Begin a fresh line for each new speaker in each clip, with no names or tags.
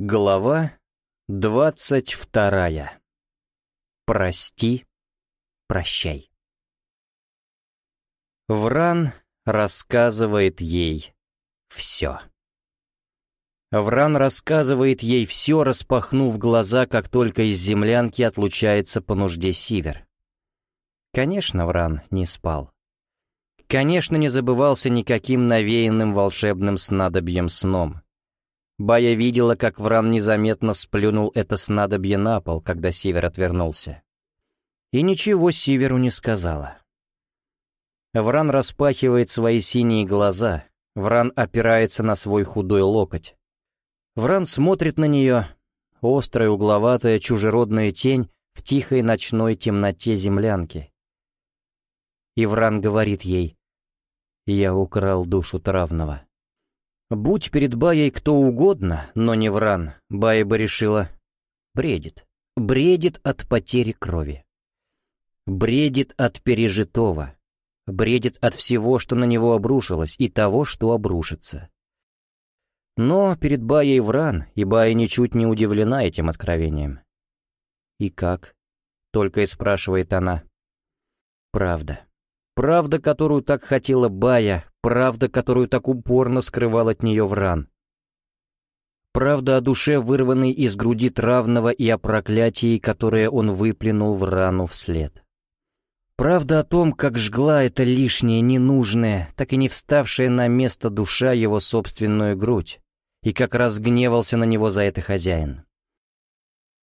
Глава двадцать вторая. Прости, прощай. Вран рассказывает ей все. Вран рассказывает ей все, распахнув глаза, как только из землянки отлучается по нужде Сивер. Конечно, Вран не спал. Конечно, не забывался никаким навеянным волшебным снадобьем сном. Бая видела, как Вран незаметно сплюнул это снадобье на пол, когда Сивер отвернулся. И ничего Сиверу не сказала. Вран распахивает свои синие глаза, Вран опирается на свой худой локоть. Вран смотрит на нее, острая, угловатая, чужеродная тень в тихой ночной темноте землянки. И Вран говорит ей, «Я украл душу травного». Будь перед Баей кто угодно, но не Вран, Бая бы решила, бредит. Бредит от потери крови. Бредит от пережитого. Бредит от всего, что на него обрушилось, и того, что обрушится. Но перед Баей Вран, и Бая ничуть не удивлена этим откровением. «И как?» — только и спрашивает она. «Правда. Правда, которую так хотела Бая, правда, которую так упорно скрывал от нее Вран. Правда о душе, вырванной из груди травного и о проклятии, которое он выплюнул в рану вслед. Правда о том, как жгла эта лишняя, ненужная, так и не вставшая на место душа его собственную грудь, и как разгневался на него за это хозяин.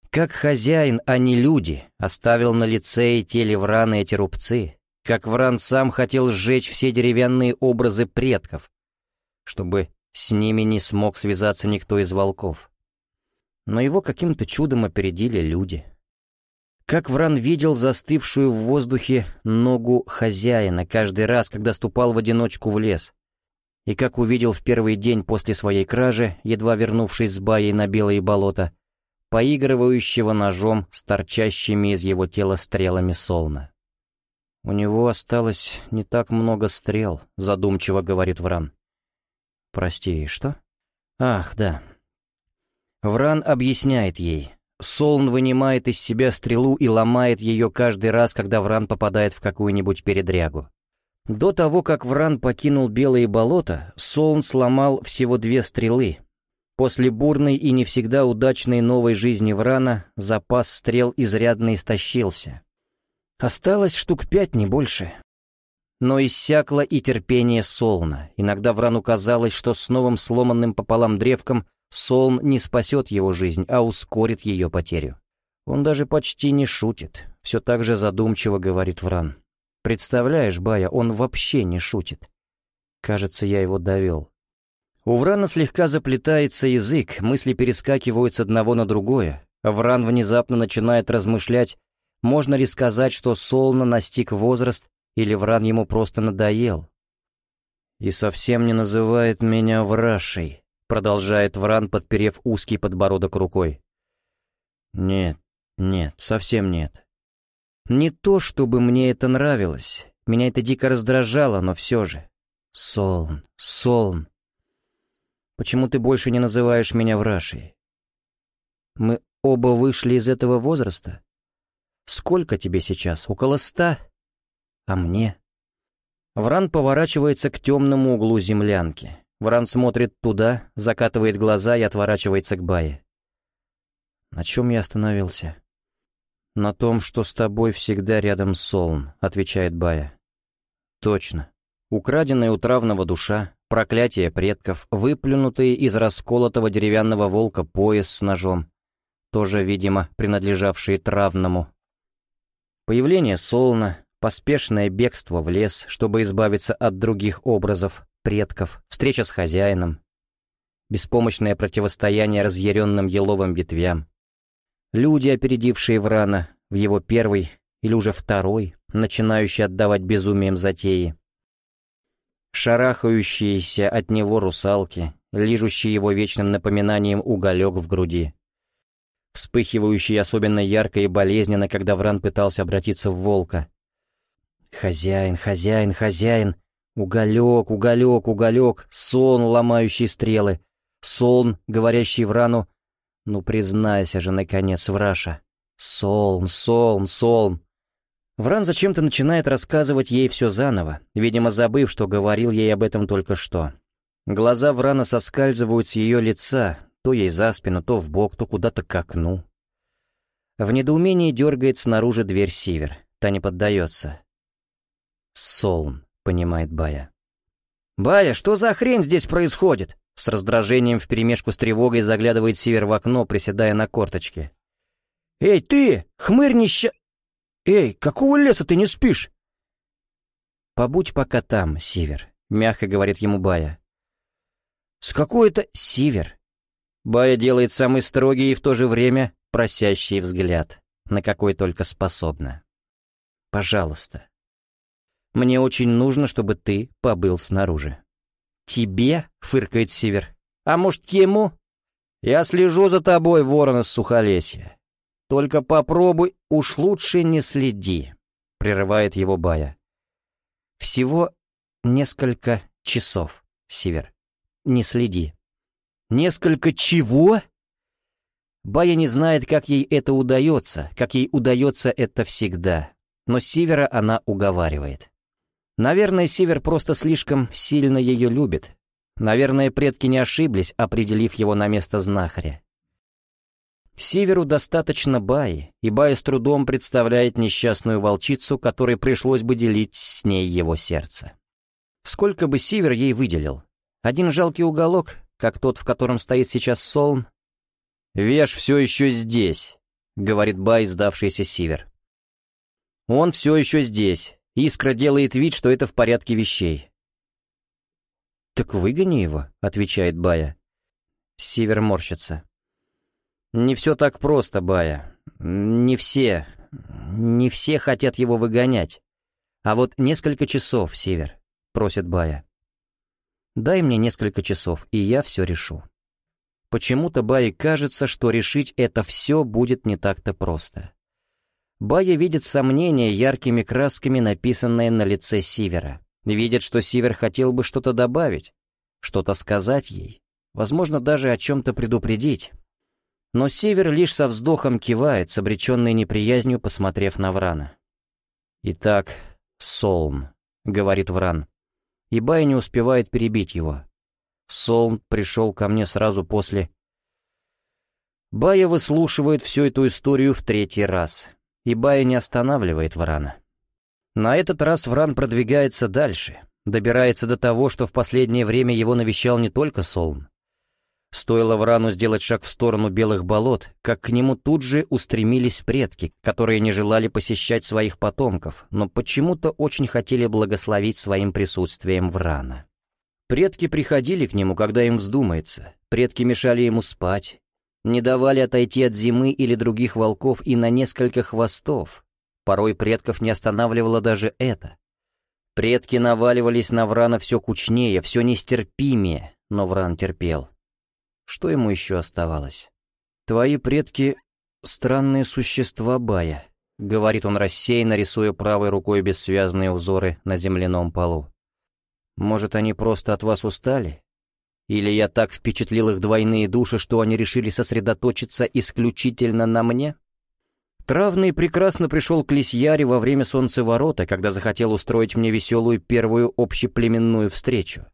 Как хозяин, а не люди, оставил на лице и теле Врана эти рубцы, как Вран сам хотел сжечь все деревянные образы предков, чтобы с ними не смог связаться никто из волков. Но его каким-то чудом опередили люди. Как Вран видел застывшую в воздухе ногу хозяина каждый раз, когда ступал в одиночку в лес, и как увидел в первый день после своей кражи, едва вернувшись с баей на белые болота, поигрывающего ножом с торчащими из его тела стрелами солна. «У него осталось не так много стрел», — задумчиво говорит Вран. «Прости, что?» «Ах, да». Вран объясняет ей. Солн вынимает из себя стрелу и ломает ее каждый раз, когда Вран попадает в какую-нибудь передрягу. До того, как Вран покинул Белые болота, Солн сломал всего две стрелы. После бурной и не всегда удачной новой жизни Врана запас стрел изрядно истощился. Осталось штук пять, не больше. Но иссякло и терпение Солна. Иногда Врану казалось, что с новым сломанным пополам древком Солн не спасет его жизнь, а ускорит ее потерю. Он даже почти не шутит, все так же задумчиво говорит Вран. Представляешь, Бая, он вообще не шутит. Кажется, я его довел. У Врана слегка заплетается язык, мысли перескакивают с одного на другое. Вран внезапно начинает размышлять, можно ли сказать, что Солна настиг возраст, или Вран ему просто надоел? «И совсем не называет меня Врашей», — продолжает Вран, подперев узкий подбородок рукой. «Нет, нет, совсем нет. Не то, чтобы мне это нравилось. Меня это дико раздражало, но все же. Солн, Солн. Почему ты больше не называешь меня Врашей? Мы оба вышли из этого возраста? Сколько тебе сейчас? Около ста? А мне? Вран поворачивается к темному углу землянки. Вран смотрит туда, закатывает глаза и отворачивается к Бае. На чем я остановился? На том, что с тобой всегда рядом Солн, отвечает Бая. Точно. Украденная у травного душа, проклятие предков, выплюнутые из расколотого деревянного волка пояс с ножом, тоже, видимо, принадлежавшие травному, Появление Солна, поспешное бегство в лес, чтобы избавиться от других образов, предков, встреча с хозяином, беспомощное противостояние разъяренным еловым ветвям, люди, опередившие Врана в его первый или уже второй, начинающий отдавать безумием затеи, шарахающиеся от него русалки, лижущие его вечным напоминанием уголек в груди вспыхивающий особенно ярко и болезненно, когда Вран пытался обратиться в волка. «Хозяин, хозяин, хозяин! Уголек, уголек, уголек! Сон, ломающий стрелы! Сон, говорящий Врану, Ну признайся же, наконец, Враша. Солн, Солн, Солн. Вран зачем-то начинает рассказывать ей все заново, видимо, забыв, что говорил ей об этом только что. Глаза Врана соскальзывают с ее лица, то ей за спину, то в бок, то куда-то к окну. В недоумении дергает снаружи дверь Сивер. Та не поддается. «Солн», — понимает Бая. «Бая, что за хрень здесь происходит?» С раздражением вперемешку с тревогой заглядывает Сивер в окно, приседая на корточке. «Эй, ты, хмырь нища...» «Эй, какого леса ты не спишь?» «Побудь пока там, Сивер», — мягко говорит ему Бая. «С какой это Сивер?» Бая делает самый строгий и в то же время просящий взгляд, на какой только способна. «Пожалуйста. Мне очень нужно, чтобы ты побыл снаружи». «Тебе?» — фыркает Сивер. «А может, ему?» «Я слежу за тобой, ворон из Сухолесья. Только попробуй, уж лучше не следи», — прерывает его Бая. «Всего несколько часов, Сивер. Не следи». «Несколько чего?» Бая не знает, как ей это удается, как ей удается это всегда. Но Сивера она уговаривает. Наверное, Сивер просто слишком сильно ее любит. Наверное, предки не ошиблись, определив его на место знахаря. Сиверу достаточно Баи, и Бая с трудом представляет несчастную волчицу, которой пришлось бы делить с ней его сердце. Сколько бы Сивер ей выделил? Один жалкий уголок, как тот, в котором стоит сейчас Солн? «Веш все еще здесь», — говорит Бай, сдавшийся Сивер. «Он все еще здесь, Искра делает вид, что это в порядке вещей. «Так выгони его», — отвечает Бая. Сивер морщится. «Не все так просто, Бая. Не все. Не все хотят его выгонять. А вот несколько часов, Сивер», — просит Бая. «Дай мне несколько часов, и я все решу». Почему-то Бае кажется, что решить это все будет не так-то просто. Бая видит сомнение яркими красками, написанное на лице Сивера. Видит, что Сивер хотел бы что-то добавить, что-то сказать ей, возможно, даже о чем-то предупредить. Но Север лишь со вздохом кивает, с обреченной неприязнью, посмотрев на Врана. «Итак, Солн», — говорит Вран, и Бай не успевает перебить его. Солн пришел ко мне сразу после... Бая выслушивает всю эту историю в третий раз и Бая не останавливает Врана. На этот раз Вран продвигается дальше, добирается до того, что в последнее время его навещал не только Солн. Стоило Врану сделать шаг в сторону белых болот, как к нему тут же устремились предки, которые не желали посещать своих потомков, но почему-то очень хотели благословить своим присутствием Врана. Предки приходили к нему, когда им вздумается, предки мешали ему спать, не давали отойти от зимы или других волков и на несколько хвостов. Порой предков не останавливало даже это. Предки наваливались на Врана все кучнее, все нестерпимее, но Вран терпел. Что ему еще оставалось? «Твои предки — странные существа, Бая», — говорит он рассеянно, рисуя правой рукой бессвязные узоры на земляном полу. «Может, они просто от вас устали? Или я так впечатлил их двойные души, что они решили сосредоточиться исключительно на мне? Травный прекрасно пришел к Лисьяре во время солнцеворота, когда захотел устроить мне веселую первую общеплеменную встречу.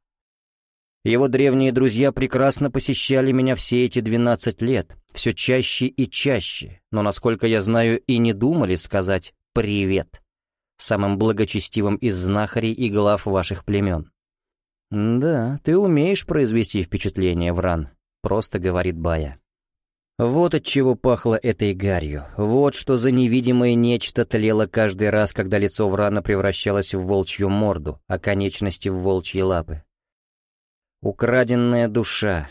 Его древние друзья прекрасно посещали меня все эти двенадцать лет, все чаще и чаще, но, насколько я знаю, и не думали сказать «привет» самым благочестивым из знахарей и глав ваших племен. «Да, ты умеешь произвести впечатление, Вран», — просто говорит Бая. Вот от чего пахло этой гарью, вот что за невидимое нечто тлело каждый раз, когда лицо Врана превращалось в волчью морду, а конечности в волчьи лапы. Украденная душа,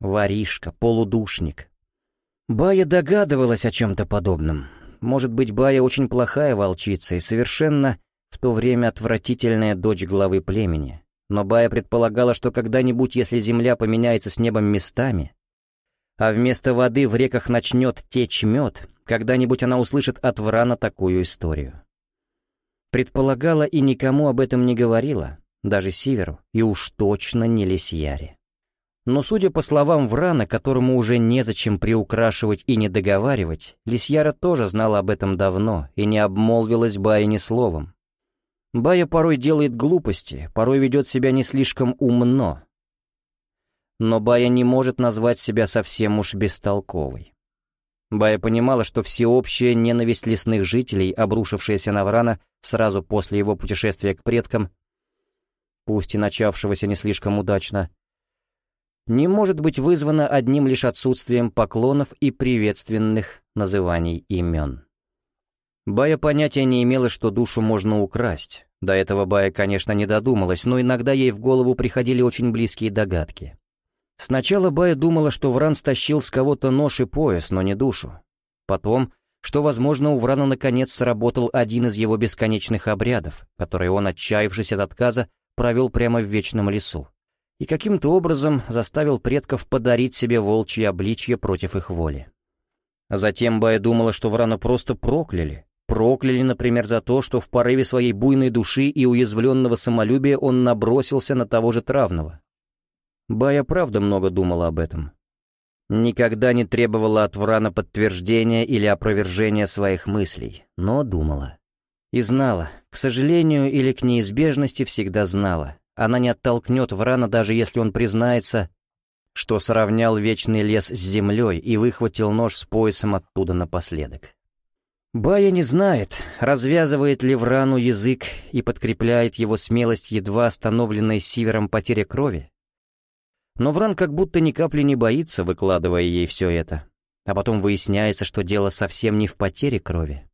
воришка, полудушник. Бая догадывалась о чем-то подобном. Может быть, Бая очень плохая волчица и совершенно в то время отвратительная дочь главы племени, но Бая предполагала, что когда-нибудь, если Земля поменяется с небом местами, а вместо воды в реках начнет течь мед, когда-нибудь она услышит от Врана такую историю. Предполагала и никому об этом не говорила, даже Сиверу, и уж точно не Лисьяре. Но судя по словам Врана, которому уже незачем приукрашивать и не договаривать, Лисьяра тоже знала об этом давно и не обмолвилась Бая ни словом. Бая порой делает глупости, порой ведет себя не слишком умно. Но Бая не может назвать себя совсем уж бестолковой. Бая понимала, что всеобщая ненависть лесных жителей, обрушившаяся на Врана сразу после его путешествия к предкам, пусть и начавшегося не слишком удачно, не может быть вызвано одним лишь отсутствием поклонов и приветственных называний имен. Бая понятия не имела, что душу можно украсть. До этого Бая, конечно, не додумалась, но иногда ей в голову приходили очень близкие догадки. Сначала Бая думала, что Вран стащил с кого-то нож и пояс, но не душу. Потом, что, возможно, у Врана наконец сработал один из его бесконечных обрядов, который он, отчаявшись от отказа, провел прямо в вечном лесу и каким-то образом заставил предков подарить себе волчье обличье против их воли. Затем Бая думала, что Врана просто прокляли. Прокляли, например, за то, что в порыве своей буйной души и уязвленного самолюбия он набросился на того же травного. Бая правда много думала об этом. Никогда не требовала от Врана подтверждения или опровержения своих мыслей, но думала. И знала, к сожалению или к неизбежности всегда знала, она не оттолкнет Врана, даже если он признается, что сравнял вечный лес с землей и выхватил нож с поясом оттуда напоследок. Бая не знает, развязывает ли Врану язык и подкрепляет его смелость едва остановленной Сивером потеря крови. Но Вран как будто ни капли не боится, выкладывая ей все это. А потом выясняется, что дело совсем не в потере крови.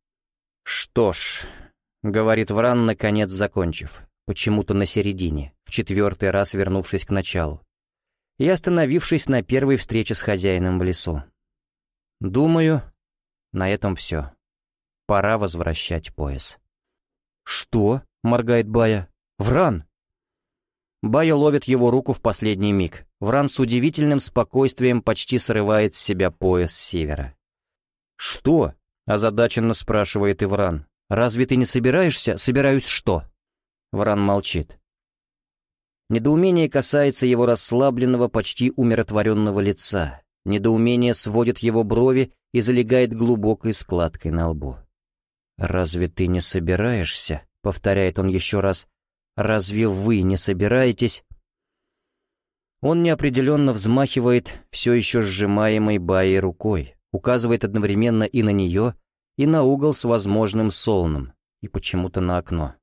«Что ж», — говорит Вран, наконец закончив, почему-то на середине, в четвертый раз вернувшись к началу, и остановившись на первой встрече с хозяином в лесу. Думаю, на этом все. Пора возвращать пояс. «Что?» — моргает Бая. «Вран!» Бая ловит его руку в последний миг. Вран с удивительным спокойствием почти срывает с себя пояс севера. «Что?» — озадаченно спрашивает Ивран. «Разве ты не собираешься?» «Собираюсь что?» Вран молчит. Недоумение касается его расслабленного, почти умиротворенного лица. Недоумение сводит его брови и залегает глубокой складкой на лбу. «Разве ты не собираешься?» — повторяет он еще раз. «Разве вы не собираетесь?» Он неопределенно взмахивает все еще сжимаемой Баей рукой, указывает одновременно и на нее, и на угол с возможным солным, и почему-то на окно.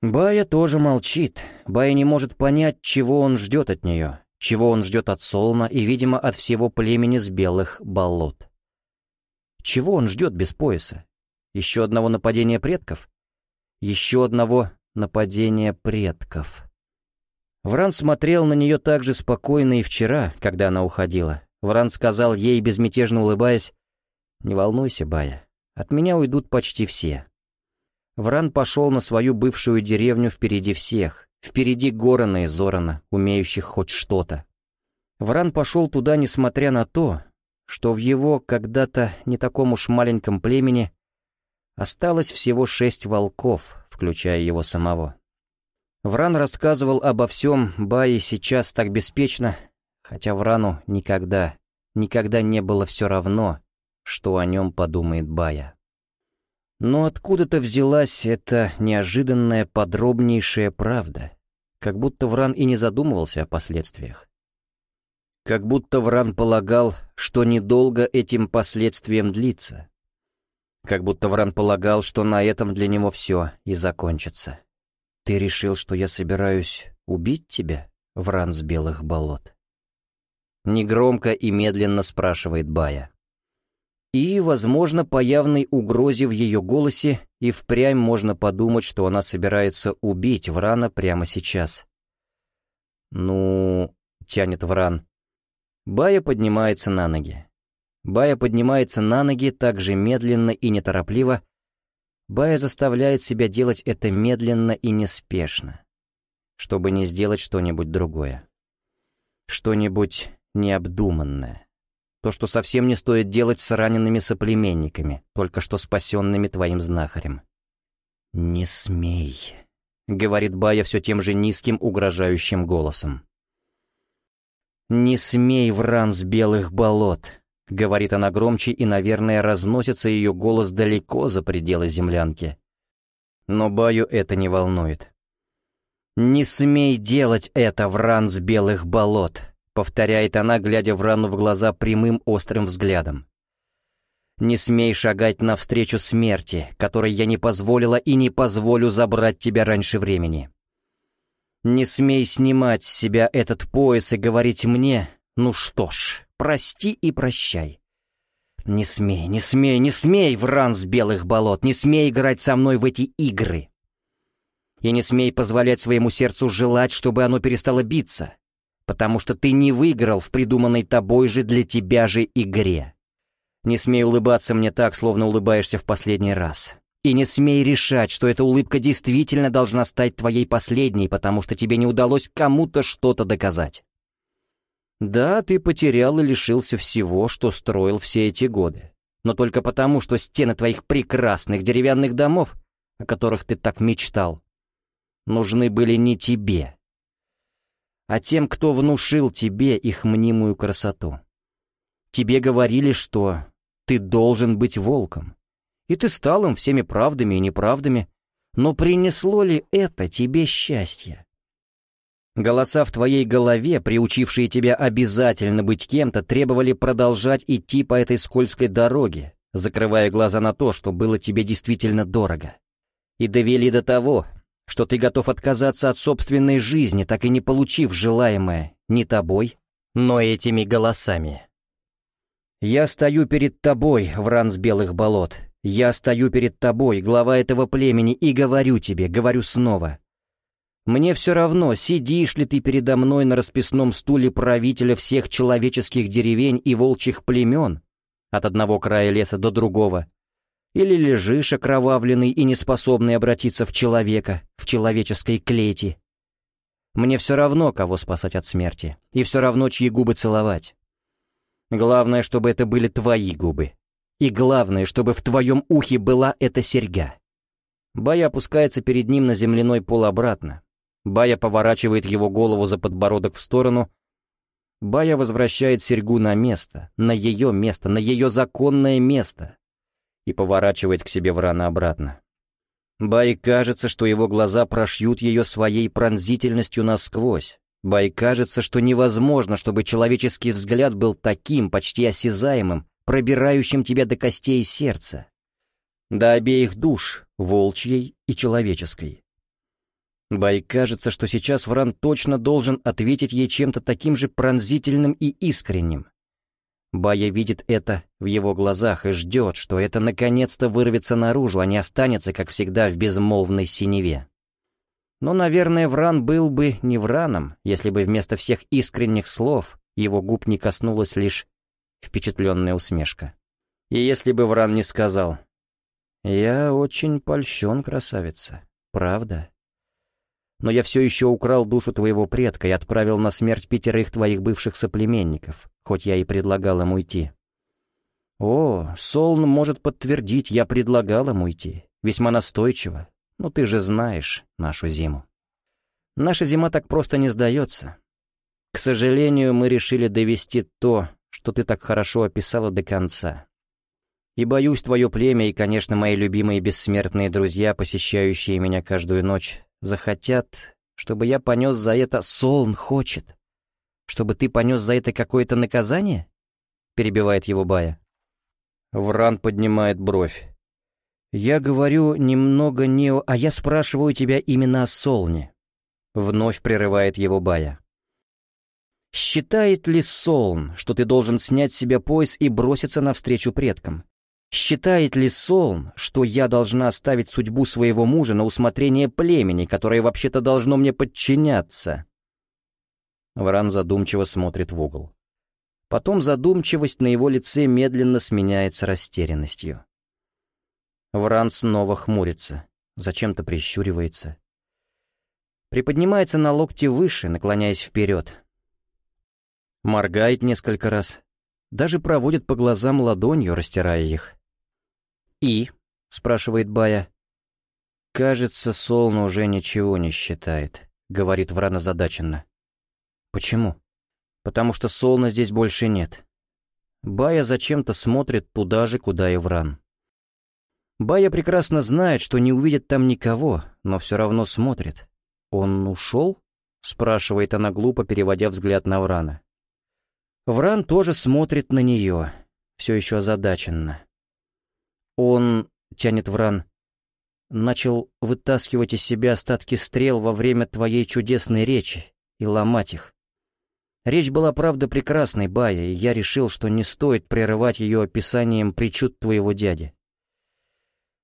Бая тоже молчит. Бая не может понять, чего он ждет от нее, чего он ждет от Солна и, видимо, от всего племени с белых болот. Чего он ждет без пояса? Еще одного нападения предков? Еще одного нападения предков. Вран смотрел на нее так же спокойно и вчера, когда она уходила. Вран сказал ей, безмятежно улыбаясь, «Не волнуйся, Бая, от меня уйдут почти все. Вран пошел на свою бывшую деревню впереди всех, впереди Горана и Зорана, умеющих хоть что-то. Вран пошел туда, несмотря на то, что в его когда-то не таком уж маленьком племени осталось всего шесть волков, включая его самого. Вран рассказывал обо всем Бае сейчас так беспечно, хотя Врану никогда, никогда не было все равно, что о нем подумает Бая. Но откуда-то взялась эта неожиданная подробнейшая правда, как будто Вран и не задумывался о последствиях. Как будто Вран полагал, что недолго этим последствиям длится. Как будто Вран полагал, что на этом для него все и закончится. «Ты решил, что я собираюсь убить тебя, Вран с белых болот?» Негромко и медленно спрашивает Бая. И, возможно, по явной угрозе в ее голосе и впрямь можно подумать, что она собирается убить Врана прямо сейчас. «Ну...» — тянет Вран. Бая поднимается на ноги. Бая поднимается на ноги так же медленно и неторопливо. Бая заставляет себя делать это медленно и неспешно, чтобы не сделать что-нибудь другое. Что-нибудь необдуманное. То, что совсем не стоит делать с ранеными соплеменниками, только что спасенными твоим знахарем. «Не смей», — говорит Бая все тем же низким, угрожающим голосом. «Не смей, Вран с белых болот!» — говорит она громче, и, наверное, разносится ее голос далеко за пределы землянки. Но Баю это не волнует. «Не смей делать это, Вран с белых болот!» — повторяет она, глядя Врану в глаза прямым острым взглядом. «Не смей шагать навстречу смерти, которой я не позволила и не позволю забрать тебя раньше времени. Не смей снимать с себя этот пояс и говорить мне, ну что ж, прости и прощай. Не смей, не смей, не смей, Вран с белых болот, не смей играть со мной в эти игры. И не смей позволять своему сердцу желать, чтобы оно перестало биться, потому что ты не выиграл в придуманной тобой же для тебя же игре. Не смей улыбаться мне так, словно улыбаешься в последний раз. И не смей решать, что эта улыбка действительно должна стать твоей последней, потому что тебе не удалось кому-то что-то доказать. Да, ты потерял и лишился всего, что строил все эти годы. Но только потому, что стены твоих прекрасных деревянных домов, о которых ты так мечтал, нужны были не тебе, а тем, кто внушил тебе их мнимую красоту. Тебе говорили, что ты должен быть волком, и ты стал им всеми правдами и неправдами. Но принесло ли это тебе счастье? Голоса в твоей голове, приучившие тебя обязательно быть кем-то, требовали продолжать идти по этой скользкой дороге, закрывая глаза на то, что было тебе действительно дорого. И довели до того, что ты готов отказаться от собственной жизни, так и не получив желаемое не тобой, но этими голосами. «Я стою перед тобой, Вран с белых болот, я стою перед тобой, глава этого племени, и говорю тебе, говорю снова. Мне все равно, сидишь ли ты передо мной на расписном стуле правителя всех человеческих деревень и волчьих племен, от одного края леса до другого, или лежишь окровавленный и неспособный обратиться в человека, в человеческой клети. Мне все равно, кого спасать от смерти, и все равно, чьи губы целовать. Главное, чтобы это были твои губы, и главное, чтобы в твоем ухе была эта серьга. Бая опускается перед ним на земляной пол обратно. Бая поворачивает его голову за подбородок в сторону. Бая возвращает серьгу на место, на ее место, на ее законное место. И поворачивает к себе Врана обратно. Бай кажется, что его глаза прошьют ее своей пронзительностью насквозь. Бай кажется, что невозможно, чтобы человеческий взгляд был таким, почти осязаемым, пробирающим тебя до костей сердца, до обеих душ, волчьей и человеческой. Бай кажется, что сейчас Вран точно должен ответить ей чем-то таким же пронзительным и искренним. Бая видит это в его глазах и ждет, что это наконец-то вырвется наружу, а не останется, как всегда, в безмолвной синеве. Но, наверное, Вран был бы не Враном, если бы вместо всех искренних слов его губ не коснулась лишь впечатленная усмешка. И если бы Вран не сказал, «Я очень польщен, красавица, правда? Но я все еще украл душу твоего предка и отправил на смерть пятерых твоих бывших соплеменников, хоть я и предлагал им уйти». «О, Солн может подтвердить, я предлагал им уйти, весьма настойчиво, но ты же знаешь нашу зиму. Наша зима так просто не сдается. К сожалению, мы решили довести то, что ты так хорошо описала до конца. И боюсь, твое племя и, конечно, мои любимые бессмертные друзья, посещающие меня каждую ночь, захотят, чтобы я понес за это... Солн хочет. Чтобы ты понес за это какое-то наказание? Перебивает его Бая. Вран поднимает бровь. «Я говорю немного не. А я спрашиваю тебя именно о Солне». Вновь прерывает его Бая. Считает ли Солн, что ты должен снять с себя пояс и броситься навстречу предкам? Считает ли Солн, что я должна оставить судьбу своего мужа на усмотрение племени, которое вообще-то должно мне подчиняться? Вран задумчиво смотрит в угол. Потом задумчивость на его лице медленно сменяется растерянностью. Вран снова хмурится, зачем-то прищуривается. Приподнимается на локте выше, наклоняясь вперед, Моргает несколько раз. Даже проводит по глазам ладонью, растирая их. «И?» — спрашивает Бая. «Кажется, Солна уже ничего не считает», — говорит Вран озадаченно. «Почему?» потому что Солна здесь больше нет. Бая зачем-то смотрит туда же, куда и Вран. Бая прекрасно знает, что не увидит там никого, но все равно смотрит. «Он ушел?» — спрашивает она глупо, переводя взгляд на Врана. Вран тоже смотрит на нее, все еще озадаченно. Он, тянет Вран, начал вытаскивать из себя остатки стрел во время твоей чудесной речи и ломать их. Речь была, правда, прекрасной, Бая, и я решил, что не стоит прерывать ее описанием причуд твоего дяди.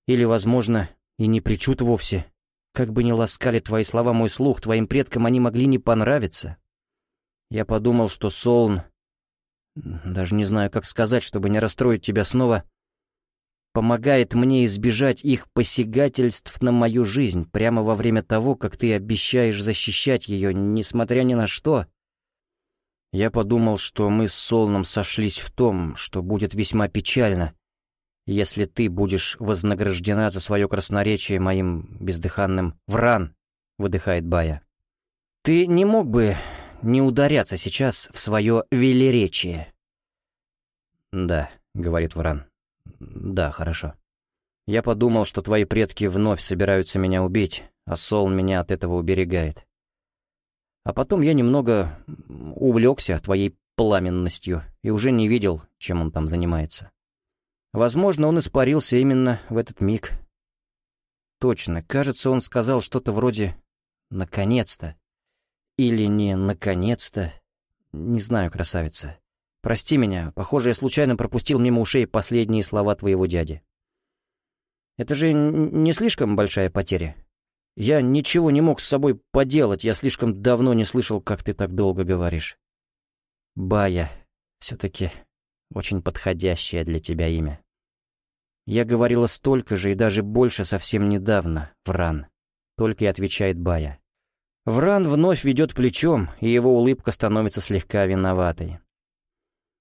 Или, возможно, и не причуд вовсе. Как бы ни ласкали твои слова мой слух, твоим предкам они могли не понравиться. Я подумал, что Солн... Даже не знаю, как сказать, чтобы не расстроить тебя снова. Помогает мне избежать их посягательств на мою жизнь прямо во время того, как ты обещаешь защищать ее, несмотря ни на что. Я подумал, что мы с Солном сошлись в том, что будет весьма печально, если ты будешь вознаграждена за свое красноречие моим бездыханным «вран», — выдыхает Бая. Ты не мог бы не ударяться сейчас в свое велеречие? Да, — говорит Вран. Да, хорошо. Я подумал, что твои предки вновь собираются меня убить, а Сол меня от этого уберегает. А потом я немного увлекся твоей пламенностью и уже не видел, чем он там занимается. Возможно, он испарился именно в этот миг. Точно, кажется, он сказал что-то вроде «наконец-то». Или не «наконец-то». Не знаю, красавица. Прости меня, похоже, я случайно пропустил мимо ушей последние слова твоего дяди. Это же не слишком большая потеря? Я ничего не мог с собой поделать, я слишком давно не слышал, как ты так долго говоришь. Бая, все-таки очень подходящее для тебя имя. Я говорила столько же и даже больше совсем недавно, Вран. Только и отвечает Бая. Вран вновь ведет плечом, и его улыбка становится слегка виноватой.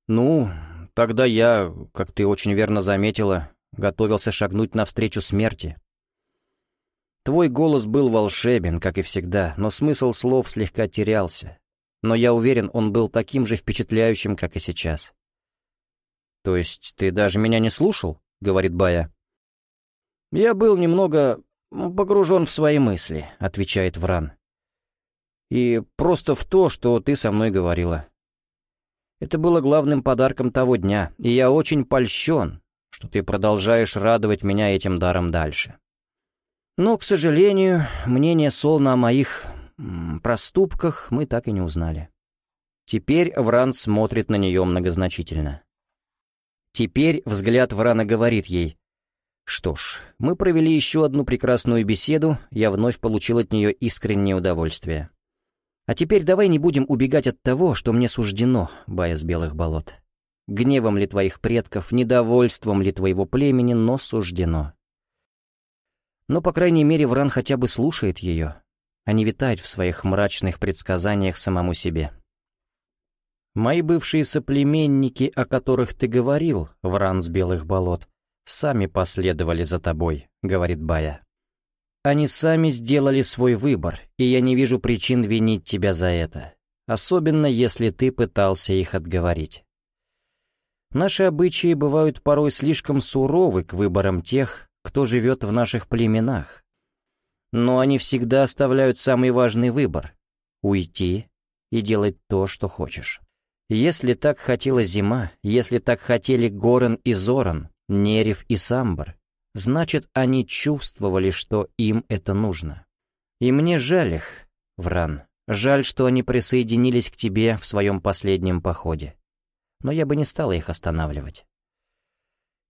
«Ну, тогда я, как ты очень верно заметила, готовился шагнуть навстречу смерти. Твой голос был волшебен, как и всегда, но смысл слов слегка терялся. Но я уверен, он был таким же впечатляющим, как и сейчас. То есть ты даже меня не слушал? — говорит Бая. «Я был немного погружен в свои мысли», — отвечает Вран. «И просто в то, что ты со мной говорила. Это было главным подарком того дня, и я очень польщен, что ты продолжаешь радовать меня этим даром дальше. Но, к сожалению, мнение Солна о моих проступках мы так и не узнали». Теперь Вран смотрит на нее многозначительно. Теперь взгляд Врана говорит ей. Что ж, мы провели еще одну прекрасную беседу, я вновь получил от нее искреннее удовольствие. А теперь давай не будем убегать от того, что мне суждено, Бая с белых болот. Гневом ли твоих предков, недовольством ли твоего племени, но суждено. Но, по крайней мере, Вран хотя бы слушает ее, а не витает в своих мрачных предсказаниях самому себе. Мои бывшие соплеменники, о которых ты говорил, Вран с белых болот, сами последовали за тобой, говорит Бая. Они сами сделали свой выбор, и я не вижу причин винить тебя за это, особенно если ты пытался их отговорить. Наши обычаи бывают порой слишком суровы к выборам тех, кто живет в наших племенах. Но они всегда оставляют самый важный выбор — уйти и делать то, что хочешь. Если так хотела зима, если так хотели Горан и Зоран, Нерев и Самбар, значит, они чувствовали, что им это нужно. И мне жаль их, Вран, жаль, что они присоединились к тебе в своем последнем походе. Но я бы не стала их останавливать.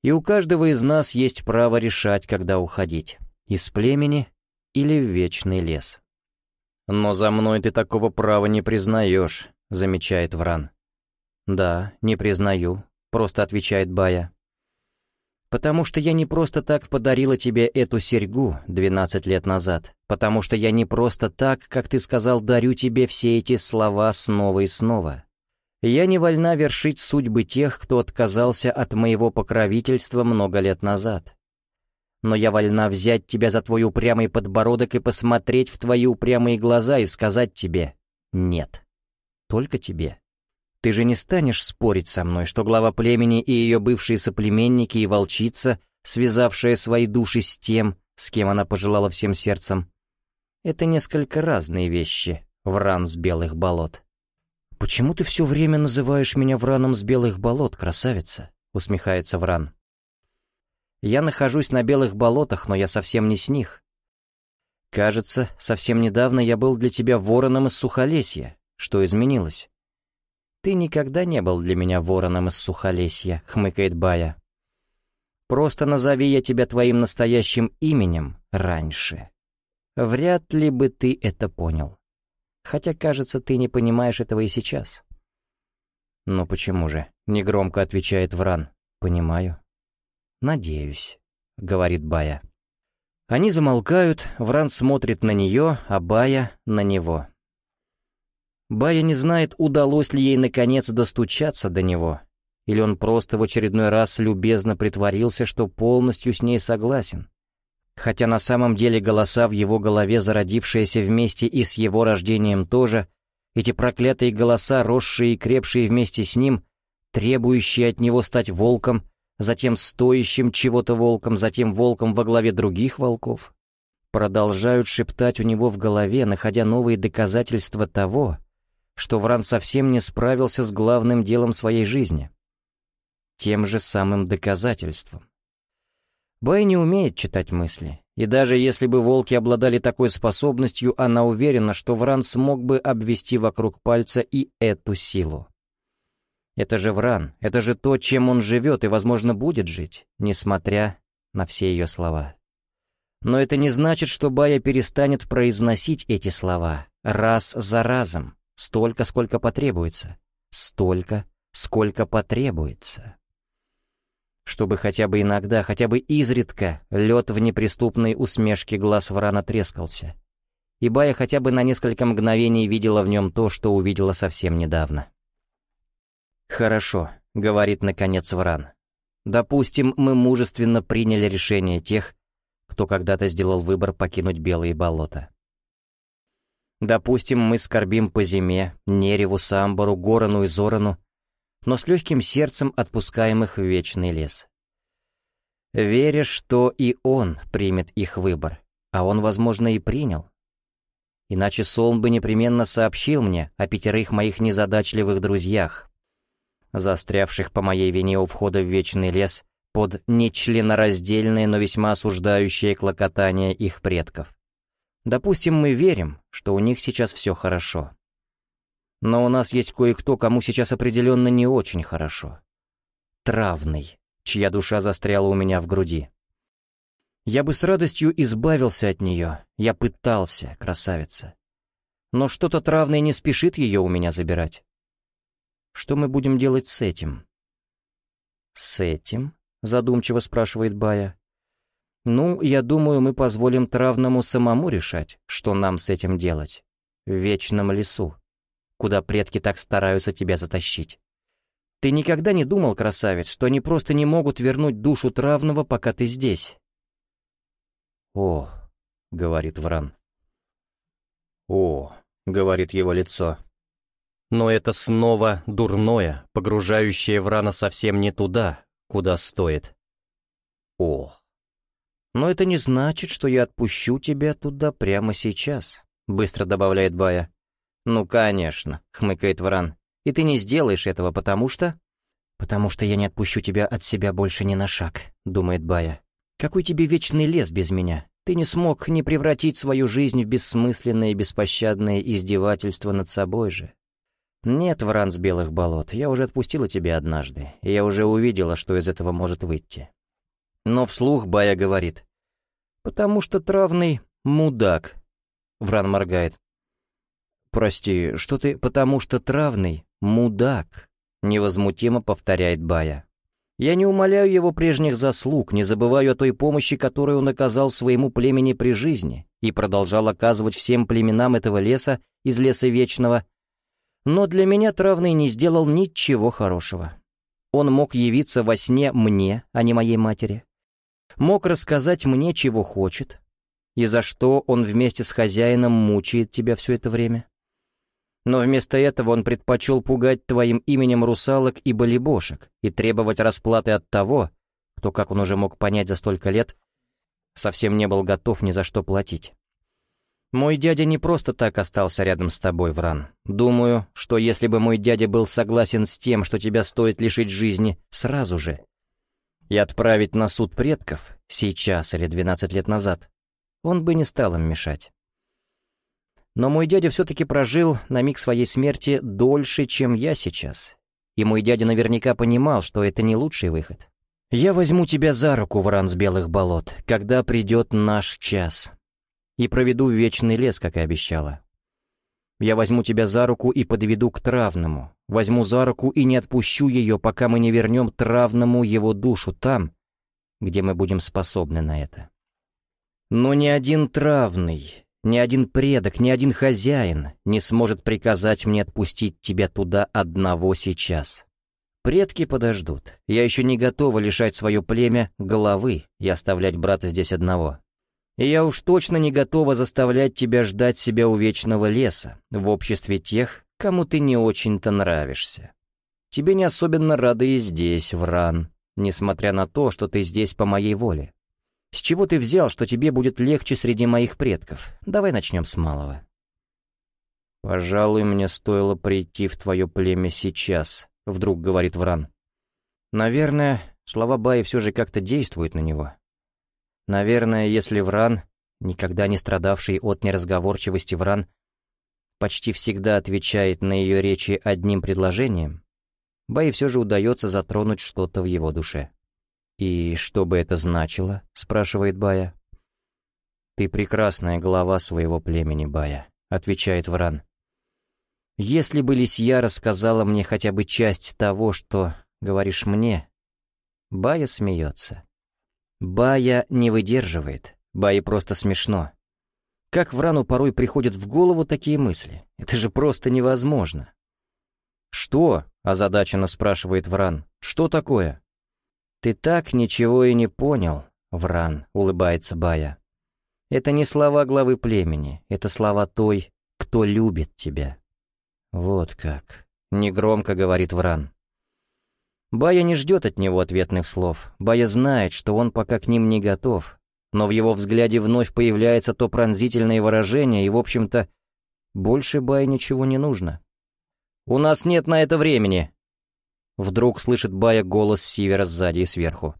И у каждого из нас есть право решать, когда уходить, из племени или в вечный лес. «Но за мной ты такого права не признаешь», — замечает Вран. «Да, не признаю», — просто отвечает Бая. «Потому что я не просто так подарила тебе эту серьгу 12 лет назад, потому что я не просто так, как ты сказал, дарю тебе все эти слова снова и снова. Я не вольна вершить судьбы тех, кто отказался от моего покровительства много лет назад. Но я вольна взять тебя за твой упрямый подбородок и посмотреть в твои упрямые глаза и сказать тебе «нет». Только тебе. Ты же не станешь спорить со мной, что глава племени и ее бывшие соплеменники и волчица, связавшая свои души с тем, с кем она пожелала всем сердцем, это несколько разные вещи, Вран с белых болот. «Почему ты все время называешь меня Враном с белых болот, красавица?» — усмехается Вран. «Я нахожусь на белых болотах, но я совсем не с них. Кажется, совсем недавно я был для тебя вороном из Сухолесья. Что изменилось?» «Ты никогда не был для меня вороном из Сухолесья», — хмыкает Бая. «Просто назови я тебя твоим настоящим именем раньше. Вряд ли бы ты это понял. Хотя, кажется, ты не понимаешь этого и сейчас». «Ну почему же?» — негромко отвечает Вран. «Понимаю». «Надеюсь», — говорит Бая. Они замолкают, Вран смотрит на нее, а Бая — на него. Бая не знает, удалось ли ей наконец достучаться до него, или он просто в очередной раз любезно притворился, что полностью с ней согласен. Хотя на самом деле голоса в его голове, зародившиеся вместе и с его рождением тоже, эти проклятые голоса, росшие и крепшие вместе с ним, требующие от него стать волком, затем стоящим чего-то волком, затем волком во главе других волков, продолжают шептать у него в голове, находя новые доказательства того, что Вран совсем не справился с главным делом своей жизни. Тем же самым доказательством. Бай не умеет читать мысли, и даже если бы волки обладали такой способностью, она уверена, что Вран смог бы обвести вокруг пальца и эту силу. Это же Вран, это же то, чем он живет и, возможно, будет жить, несмотря на все ее слова. Но это не значит, что Бая перестанет произносить эти слова раз за разом, Столько, сколько потребуется. Столько, сколько потребуется. Чтобы хотя бы иногда, хотя бы изредка, лед в неприступной усмешке глаз Врана трескался. И Бая хотя бы на несколько мгновений видела в нем то, что увидела совсем недавно. «Хорошо», — говорит наконец Вран. «Допустим, мы мужественно приняли решение тех, кто когда-то сделал выбор покинуть Белые болота. Допустим, мы скорбим по зиме, Нереву, Самбору, Горану и Зорану, но с легким сердцем отпускаем их в вечный лес. Веря, что и он примет их выбор, а он, возможно, и принял. Иначе Солн бы непременно сообщил мне о пятерых моих незадачливых друзьях, застрявших по моей вине у входа в вечный лес под нечленораздельное, но весьма осуждающее клокотание их предков. Допустим, мы верим, что у них сейчас все хорошо. Но у нас есть кое-кто, кому сейчас определенно не очень хорошо. Травный, чья душа застряла у меня в груди. Я бы с радостью избавился от нее, я пытался, красавица. Но что-то травное не спешит ее у меня забирать. Что мы будем делать с этим? «С этим?» — задумчиво спрашивает Бая. Ну, я думаю, мы позволим травному самому решать, что нам с этим делать. В вечном лесу, куда предки так стараются тебя затащить. Ты никогда не думал, красавец, что они просто не могут вернуть душу травного, пока ты здесь? О, — говорит Вран. О, — говорит его лицо. Но это снова дурное, погружающее Врана совсем не туда, куда стоит. О. «Но это не значит, что я отпущу тебя туда прямо сейчас», — быстро добавляет Бая. «Ну, конечно», — хмыкает Вран. «И ты не сделаешь этого, потому что...» «Потому что я не отпущу тебя от себя больше ни на шаг», — думает Бая. «Какой тебе вечный лес без меня? Ты не смог не превратить свою жизнь в бессмысленное и беспощадное издевательство над собой же. Нет, Вран с белых болот, я уже отпустила тебя однажды, и я уже увидела, что из этого может выйти. Но вслух Бая говорит. «Потому что травный мудак», — Вран моргает. «Прости, что ты... Потому что травный мудак», — невозмутимо повторяет Бая. «Я не умоляю его прежних заслуг, не забываю о той помощи, которую он оказал своему племени при жизни и продолжал оказывать всем племенам этого леса из леса Вечного. Но для меня травный не сделал ничего хорошего. Он мог явиться во сне мне, а не моей матери мог рассказать мне, чего хочет, и за что он вместе с хозяином мучает тебя все это время. Но вместо этого он предпочел пугать твоим именем русалок и болебошек и требовать расплаты от того, кто, как он уже мог понять за столько лет, совсем не был готов ни за что платить. Мой дядя не просто так остался рядом с тобой, Вран. Думаю, что если бы мой дядя был согласен с тем, что тебя стоит лишить жизни сразу же, и отправить на суд предков, сейчас или 12 лет назад, он бы не стал им мешать. Но мой дядя все-таки прожил на миг своей смерти дольше, чем я сейчас. И мой дядя наверняка понимал, что это не лучший выход. «Я возьму тебя за руку, Вран с белых болот, когда придет наш час, и проведу в вечный лес, как и обещала. Я возьму тебя за руку и подведу к травному, возьму за руку и не отпущу ее, пока мы не вернем травному его душу там, где мы будем способны на это. Но ни один травный, ни один предок, ни один хозяин не сможет приказать мне отпустить тебя туда одного сейчас. Предки подождут. Я еще не готова лишать свое племя головы и оставлять брата здесь одного. И я уж точно не готова заставлять тебя ждать себя у вечного леса, в обществе тех, кому ты не очень-то нравишься. Тебе не особенно рады и здесь, Вран, несмотря на то, что ты здесь по моей воле. С чего ты взял, что тебе будет легче среди моих предков? Давай начнем с малого. Пожалуй, мне стоило прийти в твое племя сейчас, вдруг говорит Вран. Наверное, слова Баи все же как-то действуют на него. Наверное, если Вран, никогда не страдавший от неразговорчивости Вран, почти всегда отвечает на ее речи одним предложением, Баи все же удается затронуть что-то в его душе. «И что бы это значило?» — спрашивает Бая. «Ты прекрасная глава своего племени, Бая», — отвечает Вран. «Если бы Лисья рассказала мне хотя бы часть того, что говоришь мне...» Бая смеется. Бая не выдерживает, Бае просто смешно. Как Врану порой приходят в голову такие мысли? Это же просто невозможно. «Что?» — озадаченно спрашивает Вран. «Что такое?» «Ты так ничего и не понял, Вран», — улыбается Бая. «Это не слова главы племени, это слова той, кто любит тебя». «Вот как», — негромко говорит Вран. Бая не ждет от него ответных слов. Бая знает, что он пока к ним не готов. Но в его взгляде вновь появляется то пронзительное выражение, и, в общем-то, больше Бая ничего не нужно. «У нас нет на это времени», Вдруг слышит Бая голос Сивера сзади и сверху.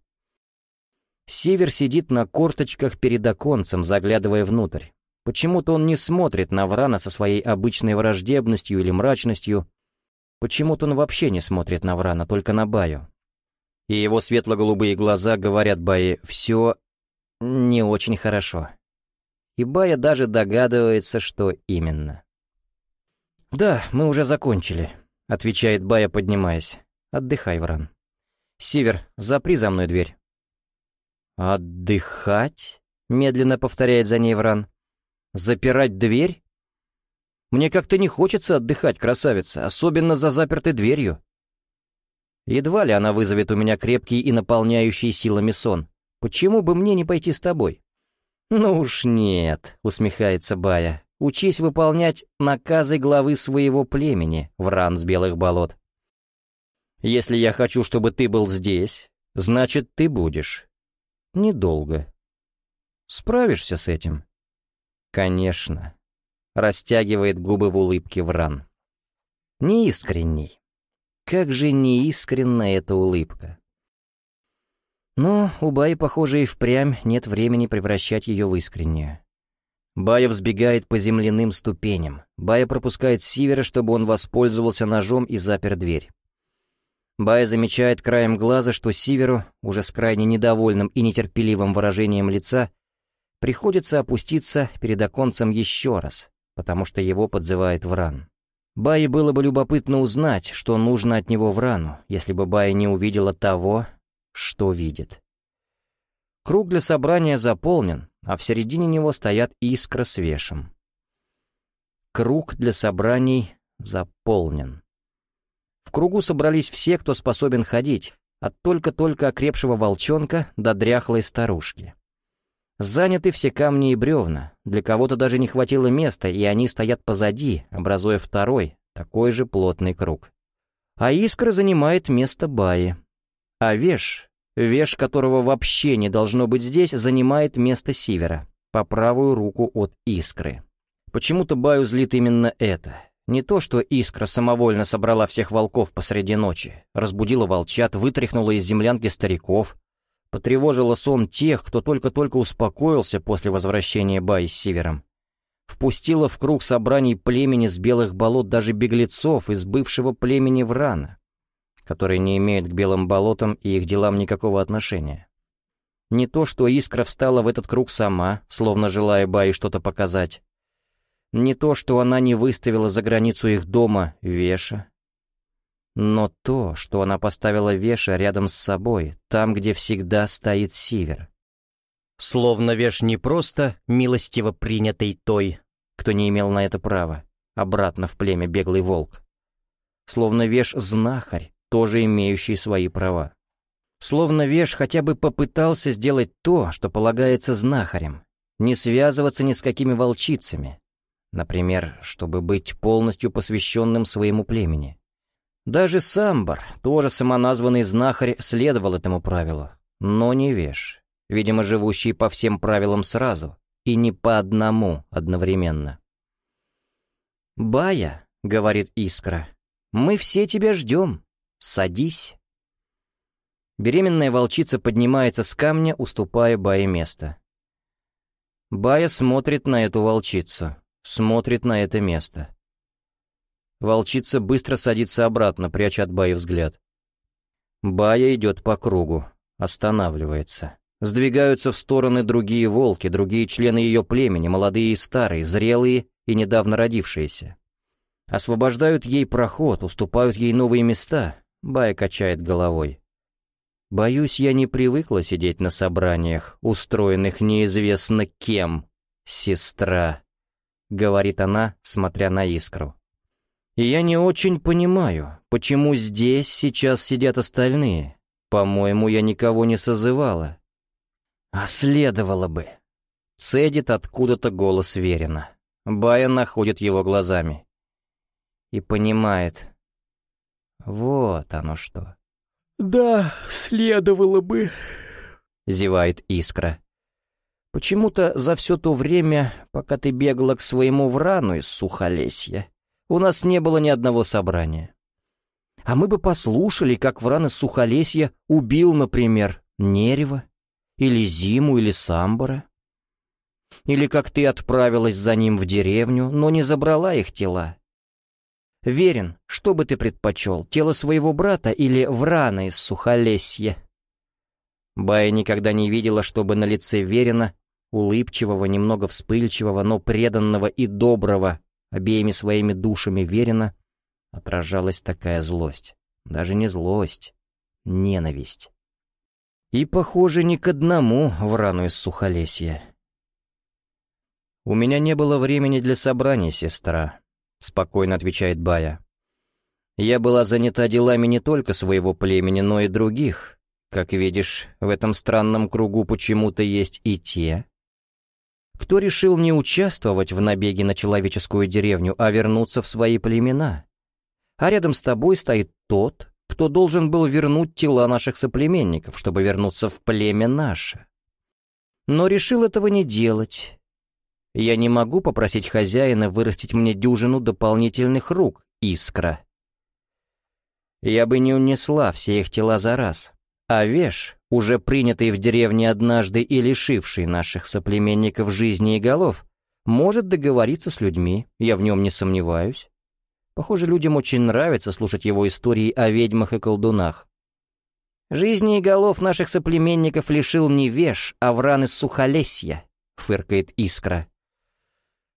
Сивер сидит на корточках перед оконцем, заглядывая внутрь. Почему-то он не смотрит на Врана со своей обычной враждебностью или мрачностью. Почему-то он вообще не смотрит на Врана, только на Баю. И его светло-голубые глаза говорят Бае «все не очень хорошо». И Бая даже догадывается, что именно. «Да, мы уже закончили», — отвечает Бая, поднимаясь. Отдыхай, Вран. Сивер, запри за мной дверь. «Отдыхать?» — медленно повторяет за ней Вран. «Запирать дверь?» «Мне как-то не хочется отдыхать, красавица, особенно за запертой дверью». Едва ли она вызовет у меня крепкий и наполняющий силами сон. Почему бы мне не пойти с тобой? «Ну уж нет», — усмехается Бая. «Учись выполнять наказы главы своего племени, Вран с белых болот». Если я хочу, чтобы ты был здесь, значит, ты будешь. Недолго. Справишься с этим? Конечно. Растягивает губы в улыбке Вран. Неискренний. Как же неискренна эта улыбка. Но у Баи, похоже, и впрямь нет времени превращать ее в искреннюю. Бая взбегает по земляным ступеням. Бая пропускает Сивера, чтобы он воспользовался ножом и запер дверь. Бай замечает краем глаза, что Сиверу, уже с крайне недовольным и нетерпеливым выражением лица, приходится опуститься перед оконцем еще раз, потому что его подзывает Вран. Бае было бы любопытно узнать, что нужно от него Врану, если бы Бая не увидела того, что видит. Круг для собрания заполнен, а в середине него стоят искра с вешем. Круг для собраний заполнен. В кругу собрались все, кто способен ходить, от только-только окрепшего волчонка до дряхлой старушки. Заняты все камни и бревна, для кого-то даже не хватило места, и они стоят позади, образуя второй, такой же плотный круг. А искра занимает место Баи. А Веш, Веш, которого вообще не должно быть здесь, занимает место Сивера, по правую руку от искры. Почему-то Баю злит именно это. Не то, что искра самовольно собрала всех волков посреди ночи, разбудила волчат, вытряхнула из землянки стариков, потревожила сон тех, кто только-только успокоился после возвращения Баи с Севером. Впустила в круг собраний племени с белых болот даже беглецов из бывшего племени Врана, которые не имеют к белым болотам и их делам никакого отношения. Не то, что Искра встала в этот круг сама, словно желая Баи что-то показать. Не то, что она не выставила за границу их дома Веша, но то, что она поставила Веша рядом с собой, там, где всегда стоит Сивер. Словно Веш не просто милостиво принятый той, кто не имел на это права, обратно в племя беглый волк. Словно Веш знахарь, тоже имеющий свои права. Словно Веш хотя бы попытался сделать то, что полагается знахарем, не связываться ни с какими волчицами, например, чтобы быть полностью посвященным своему племени. Даже Самбар, тоже самоназванный знахарь, следовал этому правилу, но не Веш, видимо, живущий по всем правилам сразу, и не по одному одновременно. «Бая», — говорит Искра, — «мы все тебя ждем. Садись». Беременная волчица поднимается с камня, уступая Бае место. Бая смотрит на эту волчицу, смотрит на это место. Волчица быстро садится обратно, пряча от Баи взгляд. Бая идет по кругу, останавливается. Сдвигаются в стороны другие волки, другие члены ее племени, молодые и старые, зрелые и недавно родившиеся. Освобождают ей проход, уступают ей новые места. Бая качает головой. Боюсь, я не привыкла сидеть на собраниях, устроенных неизвестно кем, сестра, — говорит она, смотря на искру. И я не очень понимаю, почему здесь сейчас сидят остальные. По-моему, я никого не созывала. А следовало бы. Цедит откуда-то голос Верина. Бая находит его глазами. И понимает. Вот оно что.
«Да, следовало бы», —
зевает Искра. «Почему-то за все то время, пока ты бегала к своему врану из Сухолесья, у нас не было ни одного собрания. А мы бы послушали, как Вран из Сухолесья убил, например, Нерева, или Зиму, или Самбора. Или как ты отправилась за ним в деревню, но не забрала их тела. Верен, что бы ты предпочел, тело своего брата или Врана из Сухолесья? Бая никогда не видела, чтобы на лице Верина, улыбчивого, немного вспыльчивого, но преданного и доброго, обеими своими душами верена, отражалась такая злость. Даже не злость, ненависть. И, похоже, ни к одному в рану из Сухолесья. «У меня не было времени для собраний, сестра», — спокойно отвечает Бая. «Я была занята делами не только своего племени, но и других. Как видишь, в этом странном кругу почему-то есть и те, кто решил не участвовать в набеге на человеческую деревню, а вернуться в свои племена. А рядом с тобой стоит тот, кто должен был вернуть тела наших соплеменников, чтобы вернуться в племя наше. Но решил этого не делать. Я не могу попросить хозяина вырастить мне дюжину дополнительных рук, искра. Я бы не унесла все их тела за раз. А Веш, уже принятый в деревне однажды и лишивший наших соплеменников жизни и голов, может договориться с людьми, я в нем не сомневаюсь. Похоже, людям очень нравится слушать его истории о ведьмах и колдунах. «Жизни и голов наших соплеменников лишил не Веш, а Вран из Сухолесья», — фыркает Искра.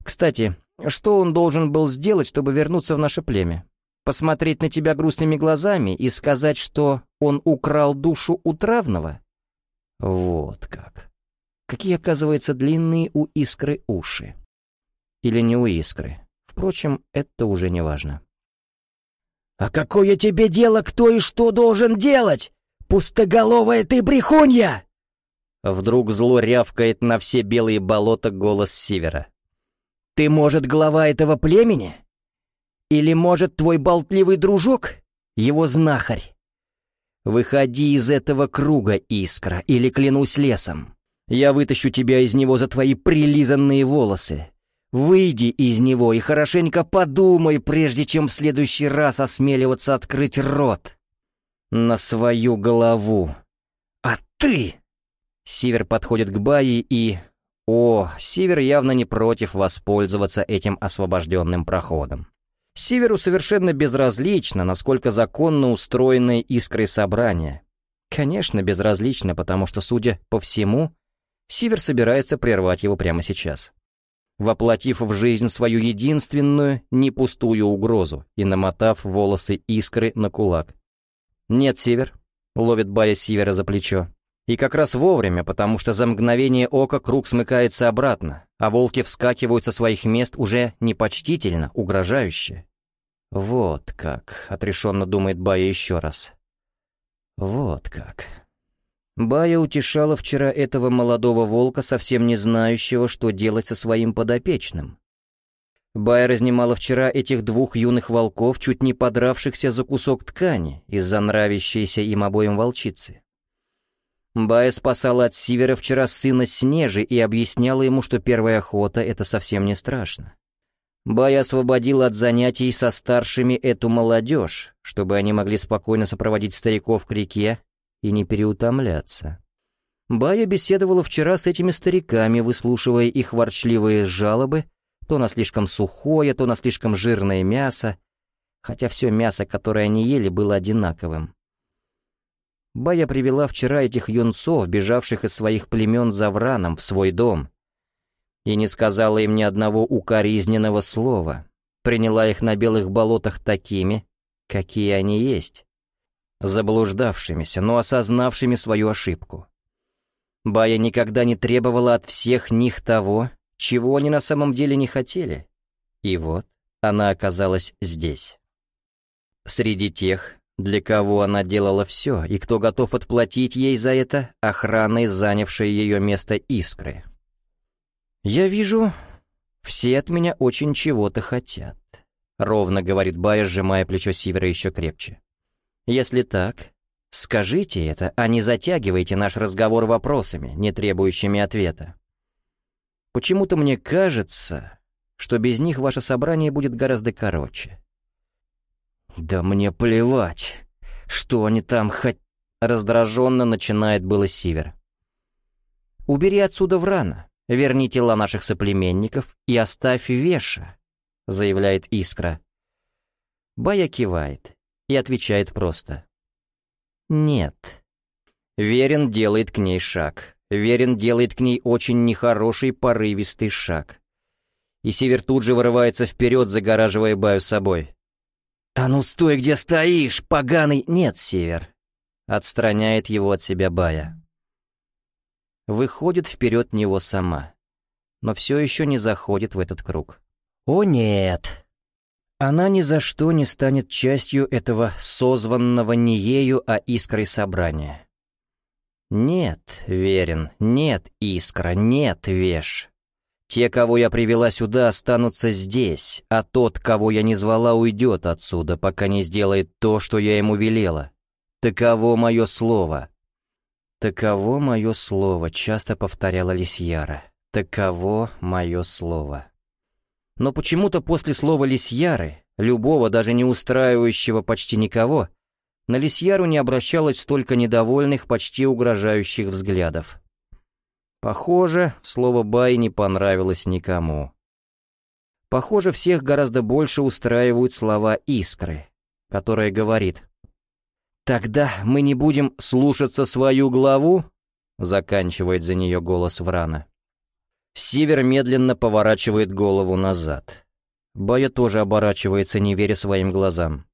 «Кстати, что он должен был сделать, чтобы вернуться в наше племя? Посмотреть на тебя грустными глазами и сказать, что он украл душу у травного? Вот как. Какие, оказывается, длинные у искры уши. Или не у искры. Впрочем, это уже не важно.
«А какое тебе дело, кто и что должен делать? Пустоголовая ты брехунья!»
Вдруг зло рявкает на все белые болота голос Сивера. «Ты, может, глава этого племени? Или, может, твой болтливый дружок, его знахарь? Выходи из этого круга, искра, или клянусь лесом. Я вытащу тебя из него за твои прилизанные волосы. Выйди из него и хорошенько подумай, прежде чем в следующий раз осмеливаться открыть рот. На свою голову. А ты...» Сивер подходит к Баи и... О, Сивер явно не против воспользоваться этим освобожденным проходом. Сиверу совершенно безразлично, насколько законно устроенное искрой собрание. Конечно, безразлично, потому что, судя по всему, Сивер собирается прервать его прямо сейчас. Воплотив в жизнь свою единственную, не пустую угрозу и намотав волосы искры на кулак. «Нет, Сивер», — ловит Бая Сивера за плечо. И как раз вовремя, потому что за мгновение ока круг смыкается обратно, а волки вскакивают со своих мест уже непочтительно, угрожающе. «Вот как», — отрешенно думает Бая еще раз. «Вот как». Бая утешала вчера этого молодого волка, совсем не знающего, что делать со своим подопечным. Бая разнимала вчера этих двух юных волков, чуть не подравшихся за кусок ткани из-за нравящейся им обоим волчицы. Бая спасала от Сивера вчера сына Снежи и объясняла ему, что первая охота — это совсем не страшно. Бая освободила от занятий со старшими эту молодежь, чтобы они могли спокойно сопроводить стариков к реке и не переутомляться. Бая беседовала вчера с этими стариками, выслушивая их ворчливые жалобы, то на слишком сухое, то на слишком жирное мясо, хотя все мясо, которое они ели, было одинаковым. Бая привела вчера этих юнцов, бежавших из своих племен за Враном, в свой дом, и не сказала им ни одного укоризненного слова, приняла их на белых болотах такими, какие они есть, заблуждавшимися, но осознавшими свою ошибку. Бая никогда не требовала от всех них того, чего они на самом деле не хотели. И вот она оказалась здесь. Среди тех, для кого она делала все, и кто готов отплатить ей за это охраной, занявшей ее место искры. «Я вижу, все от меня очень чего-то хотят», — ровно говорит Бая, сжимая плечо Сивера еще крепче. «Если так, скажите это, а не затягивайте наш разговор вопросами, не требующими ответа. Почему-то мне кажется, что без них ваше собрание будет гораздо короче». «Да мне плевать, что они там хоть...» Раздраженно начинает было Сивер. «Убери отсюда Врана. «Верни тела наших соплеменников и оставь Веша», — заявляет Искра. Бая кивает и отвечает просто. «Нет». Верен делает к ней шаг. Верен делает к ней очень нехороший порывистый шаг. И Север тут же вырывается вперед, загораживая Баю собой. «А ну стой, где стоишь, поганый...» «Нет, Север», — отстраняет его от себя Бая выходит вперед него сама, но все еще не заходит в этот круг. О нет! Она ни за что не станет частью этого созванного не ею, а искрой собрания. Нет, Верен, нет, Искра, нет, Веш. Те, кого я привела сюда, останутся здесь, а тот, кого я не звала, уйдет отсюда, пока не сделает то, что я ему велела. Таково мое слово. «Таково мое слово», — часто повторяла Лисьяра. «Таково мое слово». Но почему-то после слова Лисьяры, любого, даже не устраивающего почти никого, на Лисьяру не обращалось столько недовольных, почти угрожающих взглядов. Похоже, слово «бай» не понравилось никому. Похоже, всех гораздо больше устраивают слова «искры», которая говорит «Тогда мы не будем слушаться свою главу?» — заканчивает за нее голос Врана. Сивер медленно поворачивает голову назад. Бая тоже оборачивается, не веря своим глазам.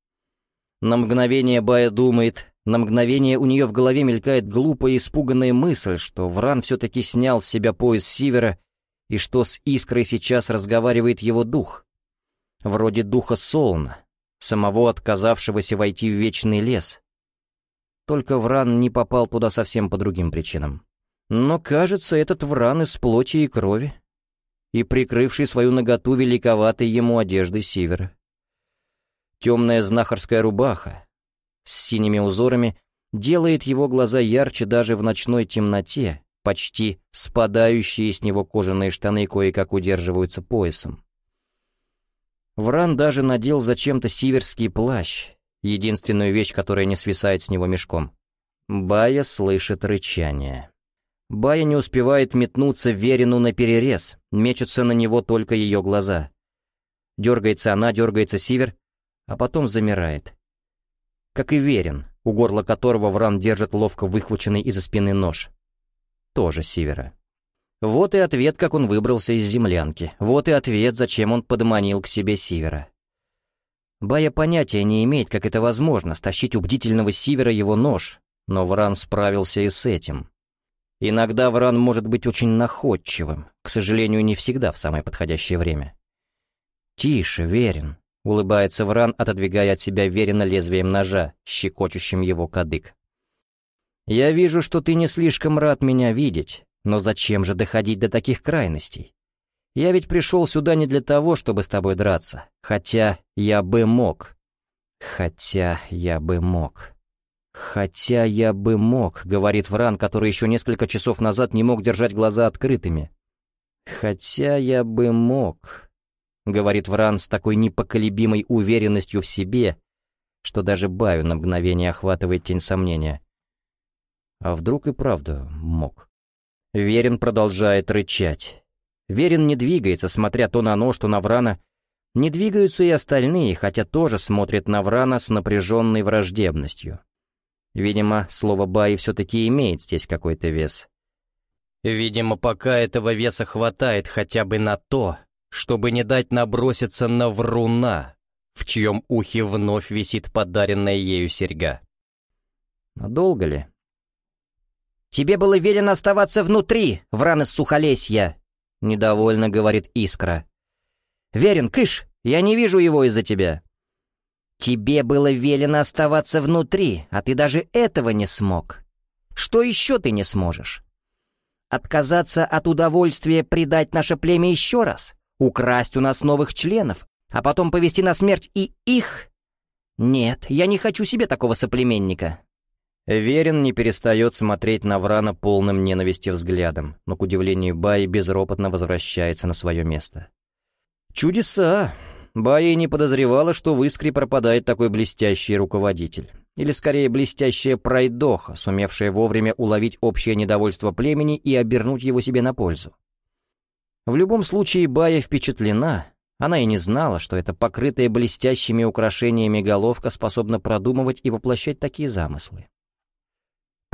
На мгновение Бая думает, на мгновение у нее в голове мелькает глупая испуганная мысль, что Вран все-таки снял с себя пояс Сивера и что с Искрой сейчас разговаривает его дух. Вроде духа Солна, самого отказавшегося войти в Вечный лес. Только Вран не попал туда совсем по другим причинам. Но, кажется, этот вран из плоти и крови, и прикрывший свою наготу великоватой ему одеждой севера. Темная знахарская рубаха с синими узорами делает его глаза ярче даже в ночной темноте, почти спадающие с него кожаные штаны кое-как удерживаются поясом. Вран даже надел зачем-то сиверский плащ, единственную вещь, которая не свисает с него мешком. Бая слышит рычание. Бая не успевает метнуться Верину на перерез, мечутся на него только ее глаза. Дергается она, дергается Сивер, а потом замирает. Как и Верин, у горла которого Вран держит ловко выхваченный из-за спины нож. Тоже Сивера. Вот и ответ, как он выбрался из землянки. Вот и ответ, зачем он подманил к себе Сивера. Бая понятия не имеет, как это возможно, стащить у бдительного Сивера его нож, но Вран справился и с этим. Иногда Вран может быть очень находчивым, к сожалению, не всегда в самое подходящее время. «Тише, Верин», — улыбается Вран, отодвигая от себя Верина лезвием ножа, щекочущим его кадык. «Я вижу, что ты не слишком рад меня видеть, но зачем же доходить до таких крайностей? Я ведь пришел сюда не для того, чтобы с тобой драться, хотя я бы мог. Хотя я бы мог». «Хотя я бы мог», — говорит Вран, который еще несколько часов назад не мог держать глаза открытыми. «Хотя я бы мог», — говорит Вран с такой непоколебимой уверенностью в себе, что даже Баю на мгновение охватывает тень сомнения. А вдруг и правда мог? Верин продолжает рычать. Верин не двигается, смотря то на нож, то на Врана. Не двигаются и остальные, хотя тоже смотрят на Врана с напряженной враждебностью. Видимо, слово «бай» все-таки имеет здесь какой-то вес. Видимо, пока этого веса хватает хотя бы на то, чтобы не дать наброситься на вруна, в чьем ухе вновь висит подаренная ею серьга. Надолго ли? «Тебе было велено оставаться внутри, вран из сухолесья!» — недовольно говорит Искра. «Верен, кыш, я не вижу его из-за тебя!» Тебе было велено оставаться внутри, а ты даже этого не смог. Что еще ты не сможешь? Отказаться от удовольствия предать наше племя еще раз? Украсть у нас новых членов, а потом повести на смерть и их? Нет, я не хочу себе такого соплеменника. Верин не перестает смотреть на Врана полным ненависти взглядом, но, к удивлению Баи, безропотно возвращается на свое место. «Чудеса! Бая не подозревала, что в Искре пропадает такой блестящий руководитель. Или скорее блестящая пройдоха, сумевшая вовремя уловить общее недовольство племени и обернуть его себе на пользу. В любом случае Бая впечатлена, она и не знала, что эта покрытая блестящими украшениями головка способна продумывать и воплощать такие замыслы.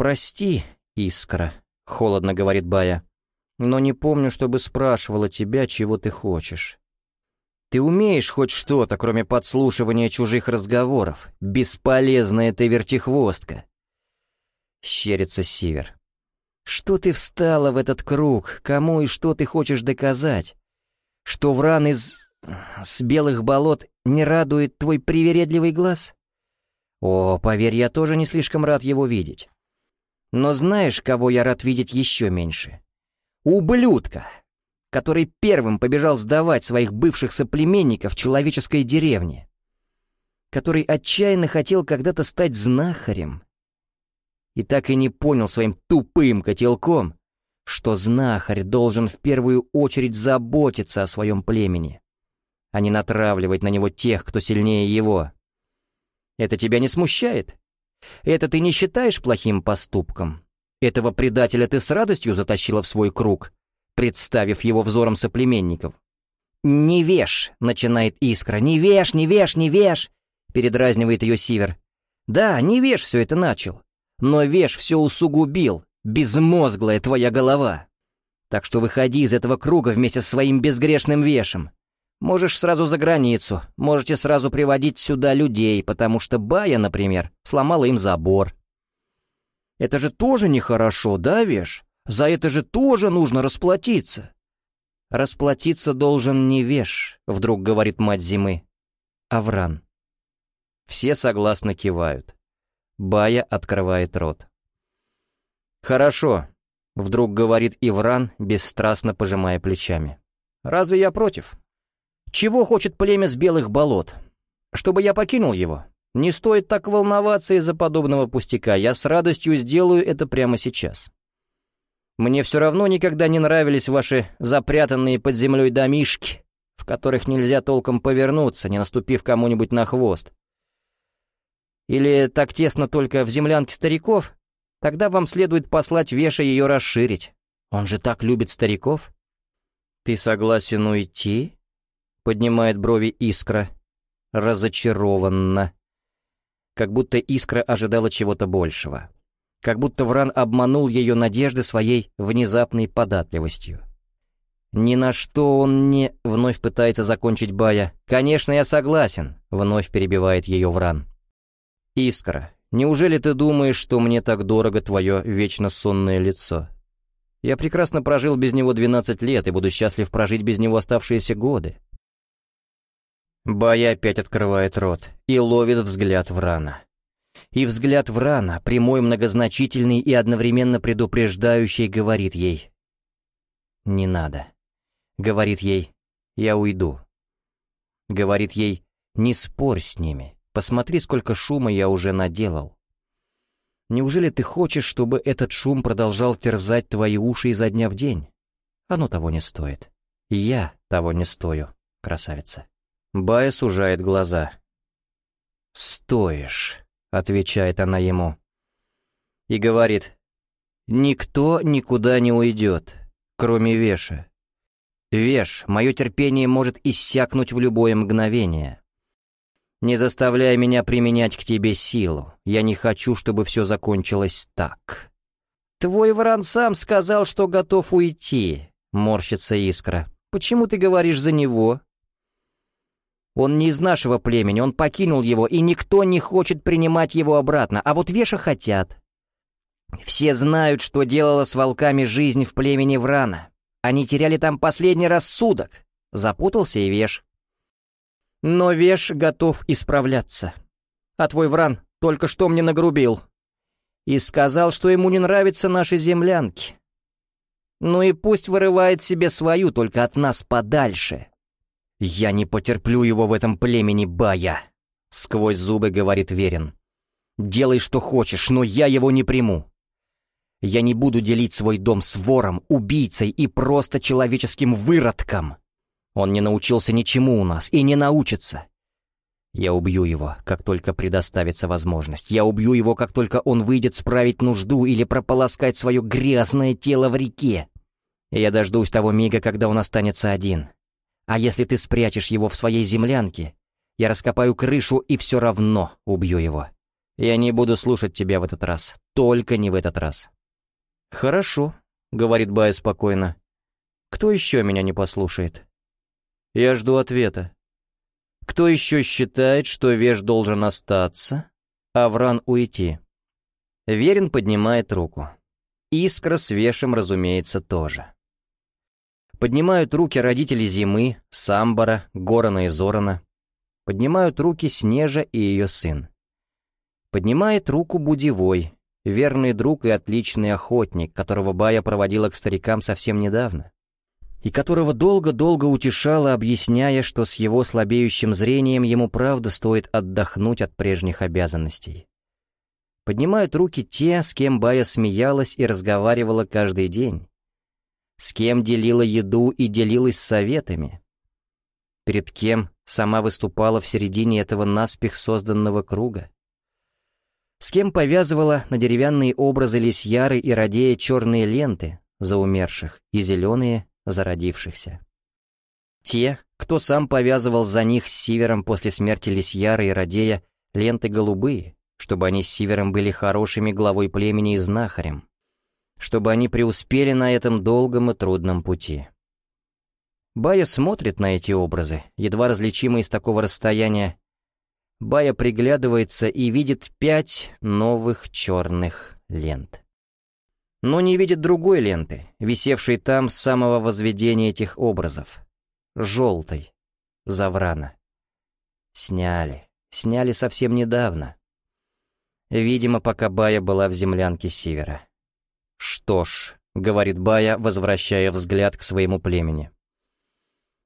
«Прости, Искра», — холодно говорит Бая, — «но не помню, чтобы спрашивала тебя, чего ты хочешь. Ты умеешь хоть что-то, кроме подслушивания чужих разговоров? Бесполезная ты вертихвостка!» Щерится Сивер. «Что ты встала в этот круг? Кому и что ты хочешь доказать? Что вран из... с белых болот не радует твой привередливый глаз? О, поверь, я тоже не слишком рад его видеть. Но знаешь, кого я рад видеть еще меньше? Ублюдка, который первым побежал сдавать своих бывших соплеменников в человеческой деревне, который отчаянно хотел когда-то стать знахарем, и так и не понял своим тупым котелком, что знахарь должен в первую очередь заботиться о своем племени, а не натравливать на него тех, кто сильнее его. Это тебя не смущает? Это ты не считаешь плохим поступком? Этого предателя ты с радостью затащила в свой круг, представив его взором соплеменников. «Не вешь!» — начинает Искра. «Не вешь, не вешь, не вешь!» — передразнивает ее Сивер. «Да, не вешь все это начал. Но веш все усугубил, безмозглая твоя голова. Так что выходи из этого круга вместе со своим безгрешным вешем. Можешь сразу за границу, можете сразу приводить сюда людей, потому что Бая, например, сломала им забор. Это же тоже нехорошо, да, Веш? За это же тоже нужно расплатиться. Расплатиться должен не Веш, вдруг говорит мать зимы, а Вран. Все согласно кивают. Бая открывает рот. «Хорошо. — вдруг говорит Ивран, бесстрастно пожимая плечами. «Разве я против? Чего хочет племя с белых болот? Чтобы я покинул его? Не стоит так волноваться из-за подобного пустяка, я с радостью сделаю это прямо сейчас. Мне все равно никогда не нравились ваши запрятанные под землей домишки, в которых нельзя толком повернуться, не наступив кому-нибудь на хвост. Или так тесно только в землянке стариков? Тогда вам следует послать Веша ее расширить. Он же так любит стариков. «Ты согласен уйти?» — поднимает брови Искра. Разочарованно. Как будто Искра ожидала чего-то большего. Как будто Вран обманул ее надежды своей внезапной податливостью. «Ни на что он не...» — вновь пытается закончить Бая. «Конечно, я согласен», — вновь перебивает ее Вран. «Искра, неужели ты думаешь, что мне так дорого твое вечно сонное лицо? Я прекрасно прожил без него двенадцать лет и буду счастлив прожить без него оставшиеся годы». Бая опять открывает рот и ловит взгляд Врана. И взгляд Врана, прямой, многозначительный и одновременно предупреждающий, говорит ей «Не надо». Говорит ей «Я уйду». Говорит ей «Не спорь с ними, посмотри, сколько шума я уже наделал». Неужели ты хочешь, чтобы этот шум продолжал терзать твои уши изо дня в день? Оно того не стоит. Я того не стою, красавица. Бая сужает глаза. «Стоишь», — отвечает она ему. И говорит, «Никто никуда не уйдет, кроме Веша. Веш, мое терпение может иссякнуть в любое мгновение. Не заставляй меня применять к тебе силу. Я не хочу, чтобы все закончилось так. Твой вран сам сказал, что готов уйти, морщится искра. Почему ты говоришь за него? Он не из нашего племени, он покинул его, и никто не хочет принимать его обратно, а вот Веша хотят. Все знают, что делала с волками жизнь в племени Врана. Они теряли там последний рассудок. Запутался и Веш. Но Веш готов исправляться. А твой Вран только что мне нагрубил. И сказал, что ему не нравятся наши землянки. Ну и пусть вырывает себе свою, только от нас подальше. Я не потерплю его в этом племени, Бая. Сквозь зубы говорит Верин. Делай, что хочешь, но я его не приму. Я не буду делить свой дом с вором, убийцей и просто человеческим выродком. Он не научился ничему у нас и не научится. Я убью его, как только предоставится возможность. Я убью его, как только он выйдет справить нужду или прополоскать свое грязное тело в реке. Я дождусь того мига, когда он останется один. А если ты спрячешь его в своей землянке, я раскопаю крышу и все равно убью его. Я не буду слушать тебя в этот раз. Только не в этот раз. «Хорошо», — говорит Бая спокойно. «Кто еще меня не послушает?» Я жду ответа. «Кто еще считает, что Веш должен остаться, а Вран уйти?» Верин поднимает руку. Искра с Вешем, разумеется, тоже. Поднимают руки родители Зимы, Самбара, Горана и Зорана. Поднимают руки Снежа и ее сын. Поднимает руку Будевой, верный друг и отличный охотник, которого Бая проводила к старикам совсем недавно, и которого долго-долго утешала, объясняя, что с его слабеющим зрением ему правда стоит отдохнуть от прежних обязанностей. Поднимают руки те, с кем Бая смеялась и разговаривала каждый день, с кем делила еду и делилась советами, перед кем сама выступала в середине этого наспех созданного круга. С кем повязывала на деревянные образы лисьяры и радея черные ленты за умерших и зеленые за родившихся. Те, кто сам повязывал за них с Сивером после смерти Лисьяра и Радея ленты голубые, чтобы они с Сивером были хорошими главой племени и знахарем, чтобы они преуспели на этом долгом и трудном пути. Бая смотрит на эти образы, едва различимые с такого расстояния, Бая приглядывается и видит пять новых черных лент. Но не видит другой ленты, висевшей там с самого возведения этих образов. Желтой. Заврана. Сняли. Сняли совсем недавно. Видимо, пока Бая была в землянке Севера. Что ж, — говорит Бая, возвращая взгляд к своему племени.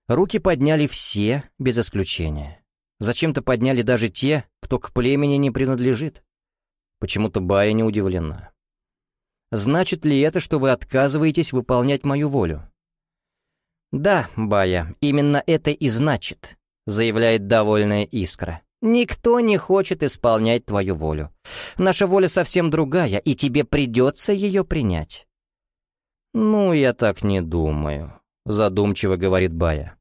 Руки подняли все, без исключения. Зачем-то подняли даже те, кто к племени не принадлежит. Почему-то Бая не удивлена. Значит ли это, что вы отказываетесь выполнять мою волю? «Да, Бая, именно это и значит», — заявляет довольная Искра. «Никто не хочет исполнять твою волю. Наша воля совсем другая, и тебе придется ее принять». «Ну, я так не думаю», — задумчиво говорит Бая.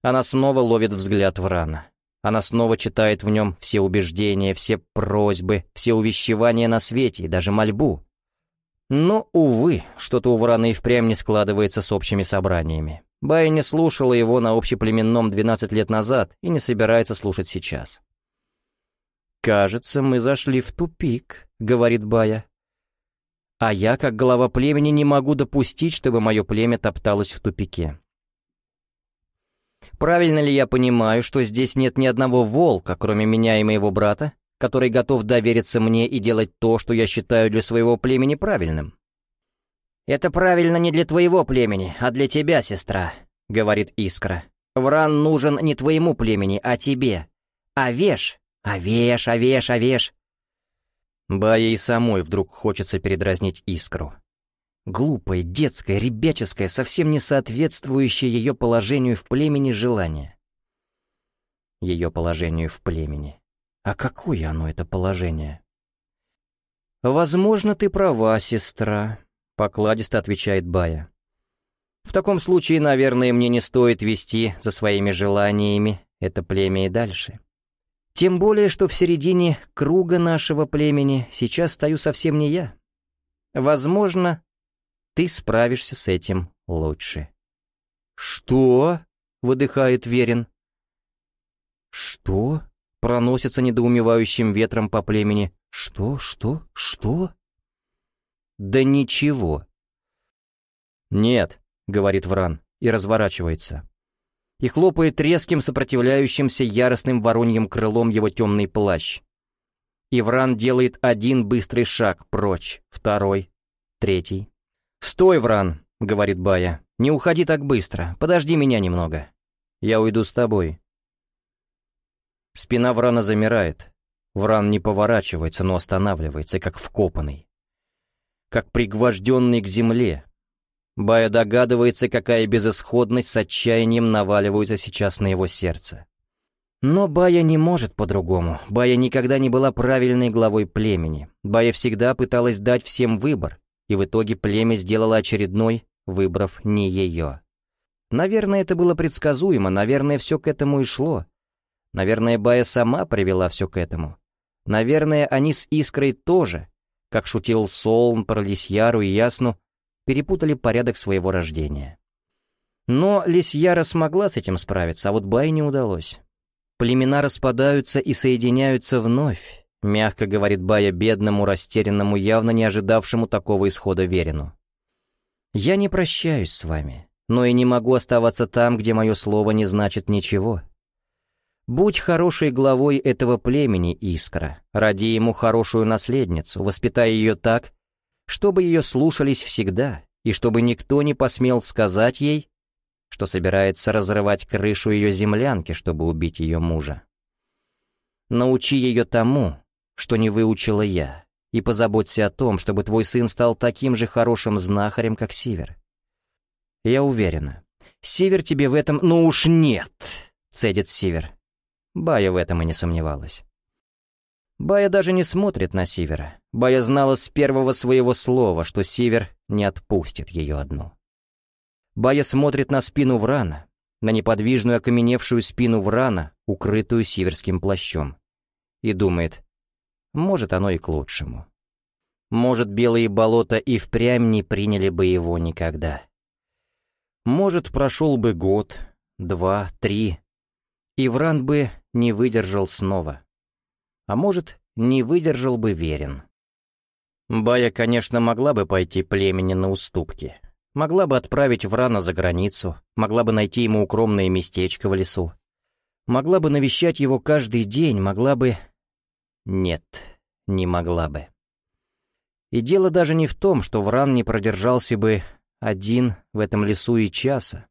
Она снова ловит взгляд Врана. Она снова читает в нем все убеждения, все просьбы, все увещевания на свете и даже мольбу. Но, увы, что-то у Врана и впрямь не складывается с общими собраниями. Бая не слушала его на общеплеменном 12 лет назад и не собирается слушать сейчас. «Кажется, мы зашли в тупик», — говорит Бая. «А я, как глава племени, не могу допустить, чтобы мое племя топталось в тупике. Правильно ли я понимаю, что здесь нет ни одного волка, кроме меня и моего брата, который готов довериться мне и делать то, что я считаю для своего племени правильным. «Это правильно не для твоего племени, а для тебя, сестра», — говорит Искра. «Вран нужен не твоему племени, а тебе. Овеш, овеш, овеш, овеш». Бае и самой вдруг хочется передразнить Искру. Глупое, детское, ребяческое, совсем не соответствующее ее положению в племени желание. Ее положению в племени. А какое оно, это положение? «Возможно, ты права, сестра», — покладисто отвечает Бая. «В таком случае, наверное, мне не стоит вести за своими желаниями это племя и дальше. Тем более, что в середине круга нашего племени сейчас стою совсем не я. Возможно, ты справишься с этим лучше». «Что?» — выдыхает Верин. «Что?» проносится недоумевающим ветром по племени. «Что? Что? Что?» «Да ничего». «Нет», — говорит Вран и разворачивается. И хлопает резким, сопротивляющимся яростным вороньим крылом его темный плащ. И Вран делает один быстрый шаг прочь, второй, третий. «Стой, Вран!» — говорит Бая. «Не уходи так быстро, подожди меня немного. Я уйду с тобой, Спина Врана замирает. Вран не поворачивается, но останавливается, как вкопанный. Как пригвожденный к земле. Бая догадывается, какая безысходность с отчаянием наваливается сейчас на его сердце. Но Бая не может по-другому. Бая никогда не была правильной главой племени. Бая всегда пыталась дать всем выбор, и в итоге племя сделало очередной, выбрав не ее. Наверное, это было предсказуемо, наверное, все к этому и шло. Наверное, Бая сама привела все к этому. Наверное, они с Искрой тоже, как шутил Солн про Лисьяру и Ясну, перепутали порядок своего рождения. Но Лисьяра смогла с этим справиться, а вот Бае не удалось. Племена распадаются и соединяются вновь, мягко говорит Бая бедному, растерянному, явно не ожидавшему такого исхода Верину. «Я не прощаюсь с вами, но и не могу оставаться там, где мое слово не значит ничего. Будь хорошей главой этого племени, Искра, роди ему хорошую наследницу, воспитай ее так, чтобы ее слушались всегда, и чтобы никто не посмел сказать ей, что собирается разрывать крышу ее землянки, чтобы убить ее мужа. Научи ее тому, что не выучила я, и позаботься о том, чтобы твой сын стал таким же хорошим знахарем, как Сивер. Я уверена, Сивер тебе в этом... Ну уж нет, цедит Сивер. Бая в этом и не сомневалась. Бая даже не смотрит на Сивера. Бая знала с первого своего слова, что Сивер не отпустит ее одну. Бая смотрит на спину Врана, на неподвижную окаменевшую спину Врана, укрытую сиверским плащом, и думает, может, оно и к лучшему. Может, белые болота и впрямь не приняли бы его никогда. Может, прошел бы год, два, три, и Вран бы не выдержал снова. А может, не выдержал бы верен. Бая, конечно, могла бы пойти племени на уступки. Могла бы отправить Врана за границу, могла бы найти ему укромное местечко в лесу. Могла бы навещать его каждый день, могла бы... Нет, не могла бы. И дело даже не в том, что Вран не продержался бы один в этом лесу и часа.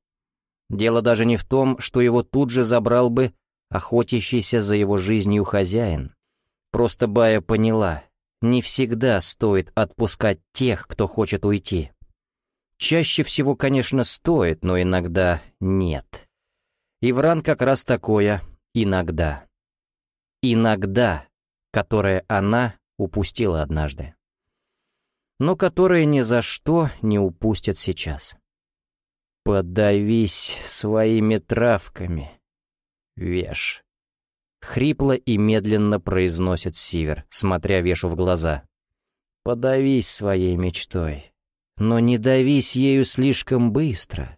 Дело даже не в том, что его тут же забрал бы охотящийся за его жизнью хозяин. Просто Бая поняла, не всегда стоит отпускать тех, кто хочет уйти. Чаще всего, конечно, стоит, но иногда нет. И Вран как раз такое «иногда». «Иногда», которое она упустила однажды но которые ни за что не упустят сейчас. «Подавись своими травками, Веш», — хрипло и медленно произносит Сивер, смотря Вешу в глаза. «Подавись своей мечтой, но не давись ею слишком быстро.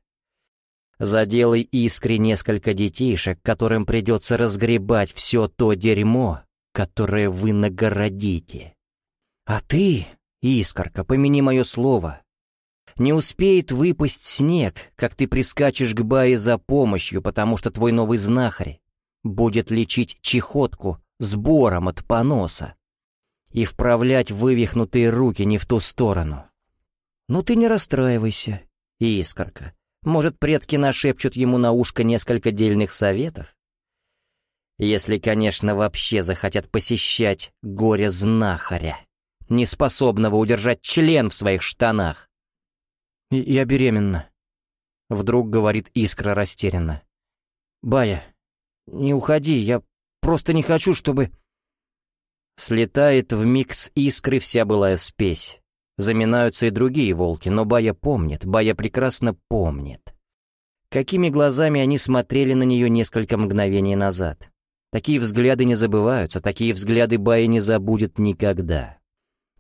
Заделай искре несколько детишек, которым придется разгребать все то дерьмо, которое вы нагородите. А ты Искорка, помяни мое слово. Не успеет выпасть снег, как ты прискачешь к Бае за помощью, потому что твой новый знахарь будет лечить чехотку сбором от поноса и вправлять вывихнутые руки не в ту сторону. Ну ты не расстраивайся, Искорка. Может, предки нашепчут ему на ушко несколько дельных советов? Если, конечно, вообще захотят посещать горе-знахаря неспособного удержать член в своих штанах. «Я беременна», — вдруг говорит Искра растерянно. «Бая, не уходи, я просто не хочу, чтобы...» Слетает в микс искры вся былая спесь. Заминаются и другие волки, но Бая помнит, Бая прекрасно помнит. Какими глазами они смотрели на нее несколько мгновений назад. Такие взгляды не забываются, такие взгляды Бая не забудет никогда.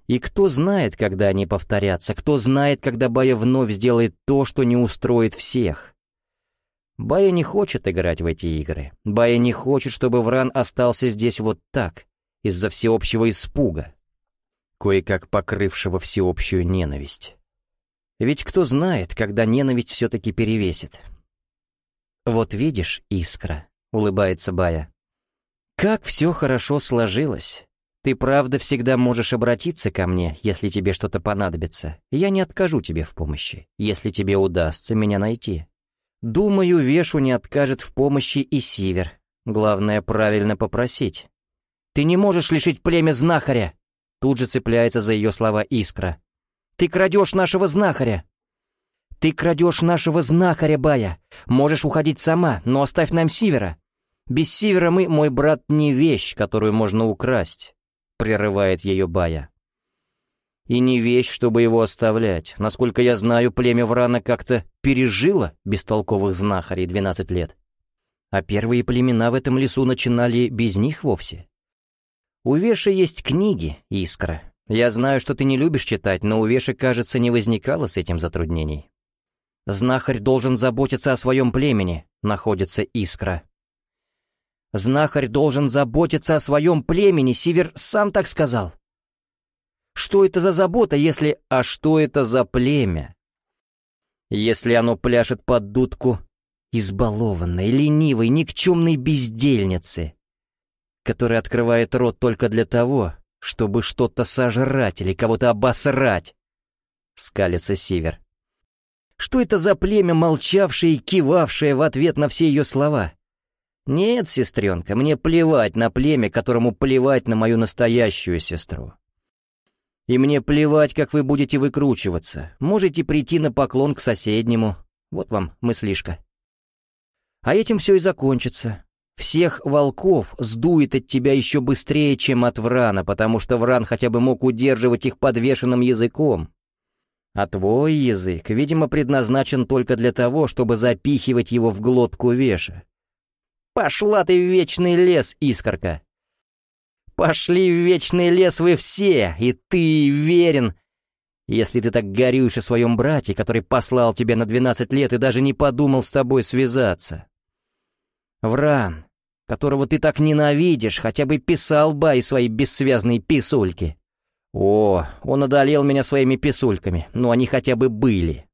И кто знает, когда они повторятся, кто знает, когда Бая вновь сделает то, что не устроит всех. Бая не хочет играть в эти игры. Бая не хочет, чтобы Вран остался здесь вот так, из-за всеобщего испуга, кое-как покрывшего всеобщую ненависть. Ведь кто знает, когда ненависть все-таки перевесит. «Вот видишь, искра», — улыбается Бая. «Как все хорошо сложилось. Ты правда всегда можешь обратиться ко мне, если тебе что-то понадобится. Я не откажу тебе в помощи, если тебе удастся меня найти. Думаю, Вешу не откажет в помощи и Сивер. Главное, правильно попросить. Ты не можешь лишить племя знахаря!» Тут же цепляется за ее слова Искра. «Ты крадешь нашего знахаря!» «Ты крадешь нашего знахаря, Бая! Можешь уходить сама, но оставь нам Сивера!» Без Сивера мы, мой брат, не вещь, которую можно украсть прерывает ее Бая. И не вещь, чтобы его оставлять. Насколько я знаю, племя Врана как-то пережило бестолковых знахарей 12 лет. А первые племена в этом лесу начинали без них вовсе. У Веши есть книги, Искра. Я знаю, что ты не любишь читать, но у Веши, кажется, не возникало с этим затруднений. Знахарь должен заботиться о своем племени, находится Искра. Знахарь должен заботиться о своем племени, Сивер сам так сказал. Что это за забота, если... А что это за племя? Если оно пляшет под дудку избалованной, ленивой, никчемной бездельницы, которая открывает рот только для того, чтобы что-то сожрать или кого-то обосрать, скалится Сивер. Что это за племя, молчавшее и кивавшее в ответ на все ее слова? «Нет, сестренка, мне плевать на племя, которому плевать на мою настоящую сестру. И мне плевать, как вы будете выкручиваться. Можете прийти на поклон к соседнему. Вот вам мыслишка. А этим все и закончится. Всех волков сдует от тебя еще быстрее, чем от Врана, потому что Вран хотя бы мог удерживать их подвешенным языком. А твой язык, видимо, предназначен только для того, чтобы запихивать его в глотку веша. Пошла ты в вечный лес, искорка. Пошли в вечный лес вы все, и ты верен. Если ты так горюешь о своем брате, который послал тебя на двенадцать лет и даже не подумал с тобой связаться. Вран, которого ты так ненавидишь, хотя бы писал Бай свои бессвязные писульки. О, он одолел меня своими писульками, но они хотя бы были.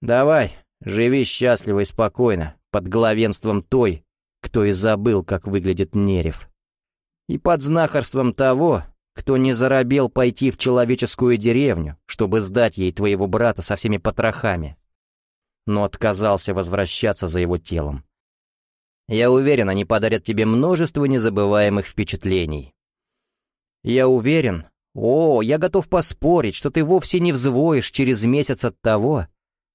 Давай, живи счастливо и спокойно, под главенством той, кто и забыл, как выглядит Нерев. И под знахарством того, кто не заробел пойти в человеческую деревню, чтобы сдать ей твоего брата со всеми потрохами, но отказался возвращаться за его телом. Я уверен, они подарят тебе множество незабываемых впечатлений. Я уверен, о, я готов поспорить, что ты вовсе не взвоишь через месяц от того,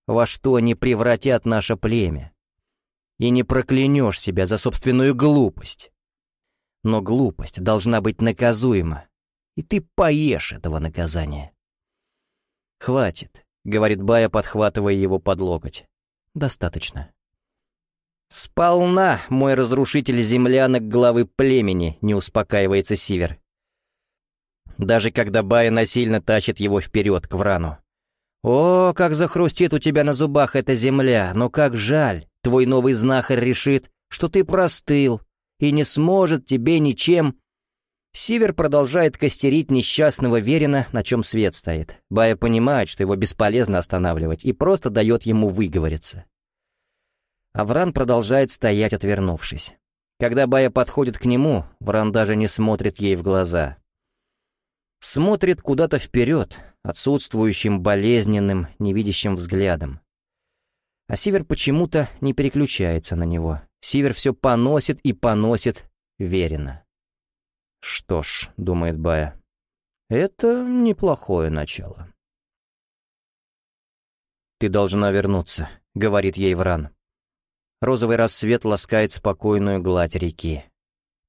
во что они превратят наше племя, и не проклянешь себя за собственную глупость. Но глупость должна быть наказуема, и ты поешь этого наказания. «Хватит», — говорит Бая, подхватывая его под локоть. «Достаточно». «Сполна, мой разрушитель землянок главы племени», — не успокаивается Сивер. Даже когда Бая насильно тащит его вперед к Врану. «О, как захрустит у тебя на зубах эта земля, но как жаль, твой новый знахарь решит, что ты простыл и не сможет тебе ничем Сивер продолжает костерить несчастного Верина, на чем свет стоит. Бая понимает, что его бесполезно останавливать, и просто дает ему выговориться. Авран продолжает стоять, отвернувшись. Когда Бая подходит к нему, Вран даже не смотрит ей в глаза. Смотрит куда-то вперед, отсутствующим болезненным, невидящим взглядом. А Сивер почему-то не переключается на него. Сивер все поносит и поносит Верина. «Что ж», — думает Бая, — «это неплохое начало». «Ты должна вернуться», — говорит ей Вран. Розовый рассвет ласкает спокойную гладь реки.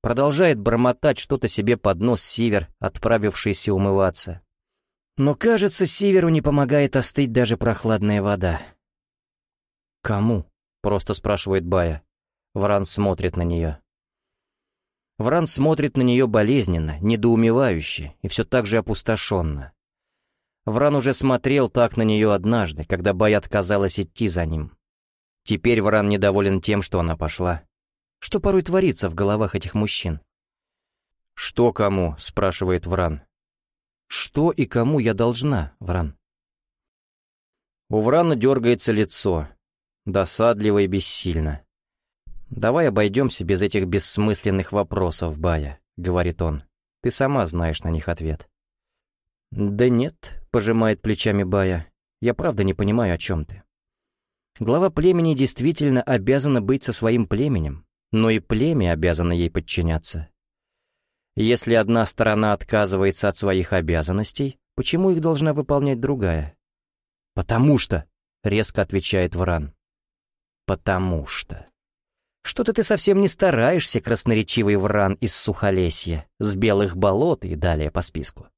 Продолжает бормотать что-то себе под нос Сивер, отправившийся умываться. Но, кажется, Сиверу не помогает остыть даже прохладная вода. «Кому?» — просто спрашивает Бая. Вран смотрит на нее. Вран смотрит на нее болезненно, недоумевающе и все так же опустошенно. Вран уже смотрел так на нее однажды, когда Бай отказалась идти за ним. Теперь Вран недоволен тем, что она пошла. Что порой творится в головах этих мужчин? «Что кому?» — спрашивает Вран. «Что и кому я должна, Вран?» У Врана дергается лицо, досадливо и бессильно. «Давай обойдемся без этих бессмысленных вопросов, Бая», — говорит он. «Ты сама знаешь на них ответ». «Да нет», — пожимает плечами Бая. «Я правда не понимаю, о чем ты». Глава племени действительно обязана быть со своим племенем, но и племя обязано ей подчиняться. Если одна сторона отказывается от своих обязанностей, почему их должна выполнять другая? «Потому что», — резко отвечает Вран. «Потому что». Что-то ты совсем не стараешься, красноречивый вран из Сухолесья, с белых болот и далее по списку.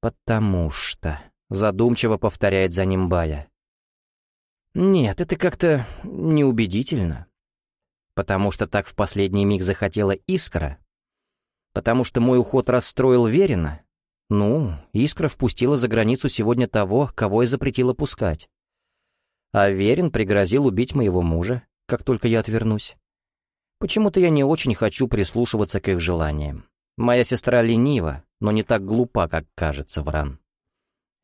«Потому что...» — задумчиво повторяет за ним Бая. «Нет, это как-то неубедительно. Потому что так в последний миг захотела Искра? Потому что мой уход расстроил Верина? Ну, Искра впустила за границу сегодня того, кого я запретила пускать. А Верин пригрозил убить моего мужа, как только я отвернусь. Почему-то я не очень хочу прислушиваться к их желаниям. Моя сестра ленива, но не так глупа, как кажется Вран.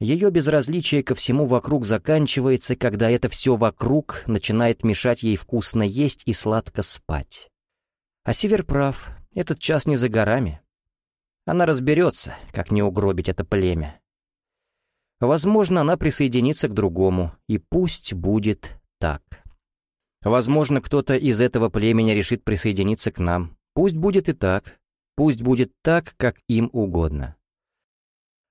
Ее безразличие ко всему вокруг заканчивается, когда это все вокруг начинает мешать ей вкусно есть и сладко спать. А Север прав, этот час не за горами. Она разберется, как не угробить это племя. Возможно, она присоединится к другому, и пусть будет так. Возможно, кто-то из этого племени решит присоединиться к нам. Пусть будет и так. Пусть будет так, как им угодно.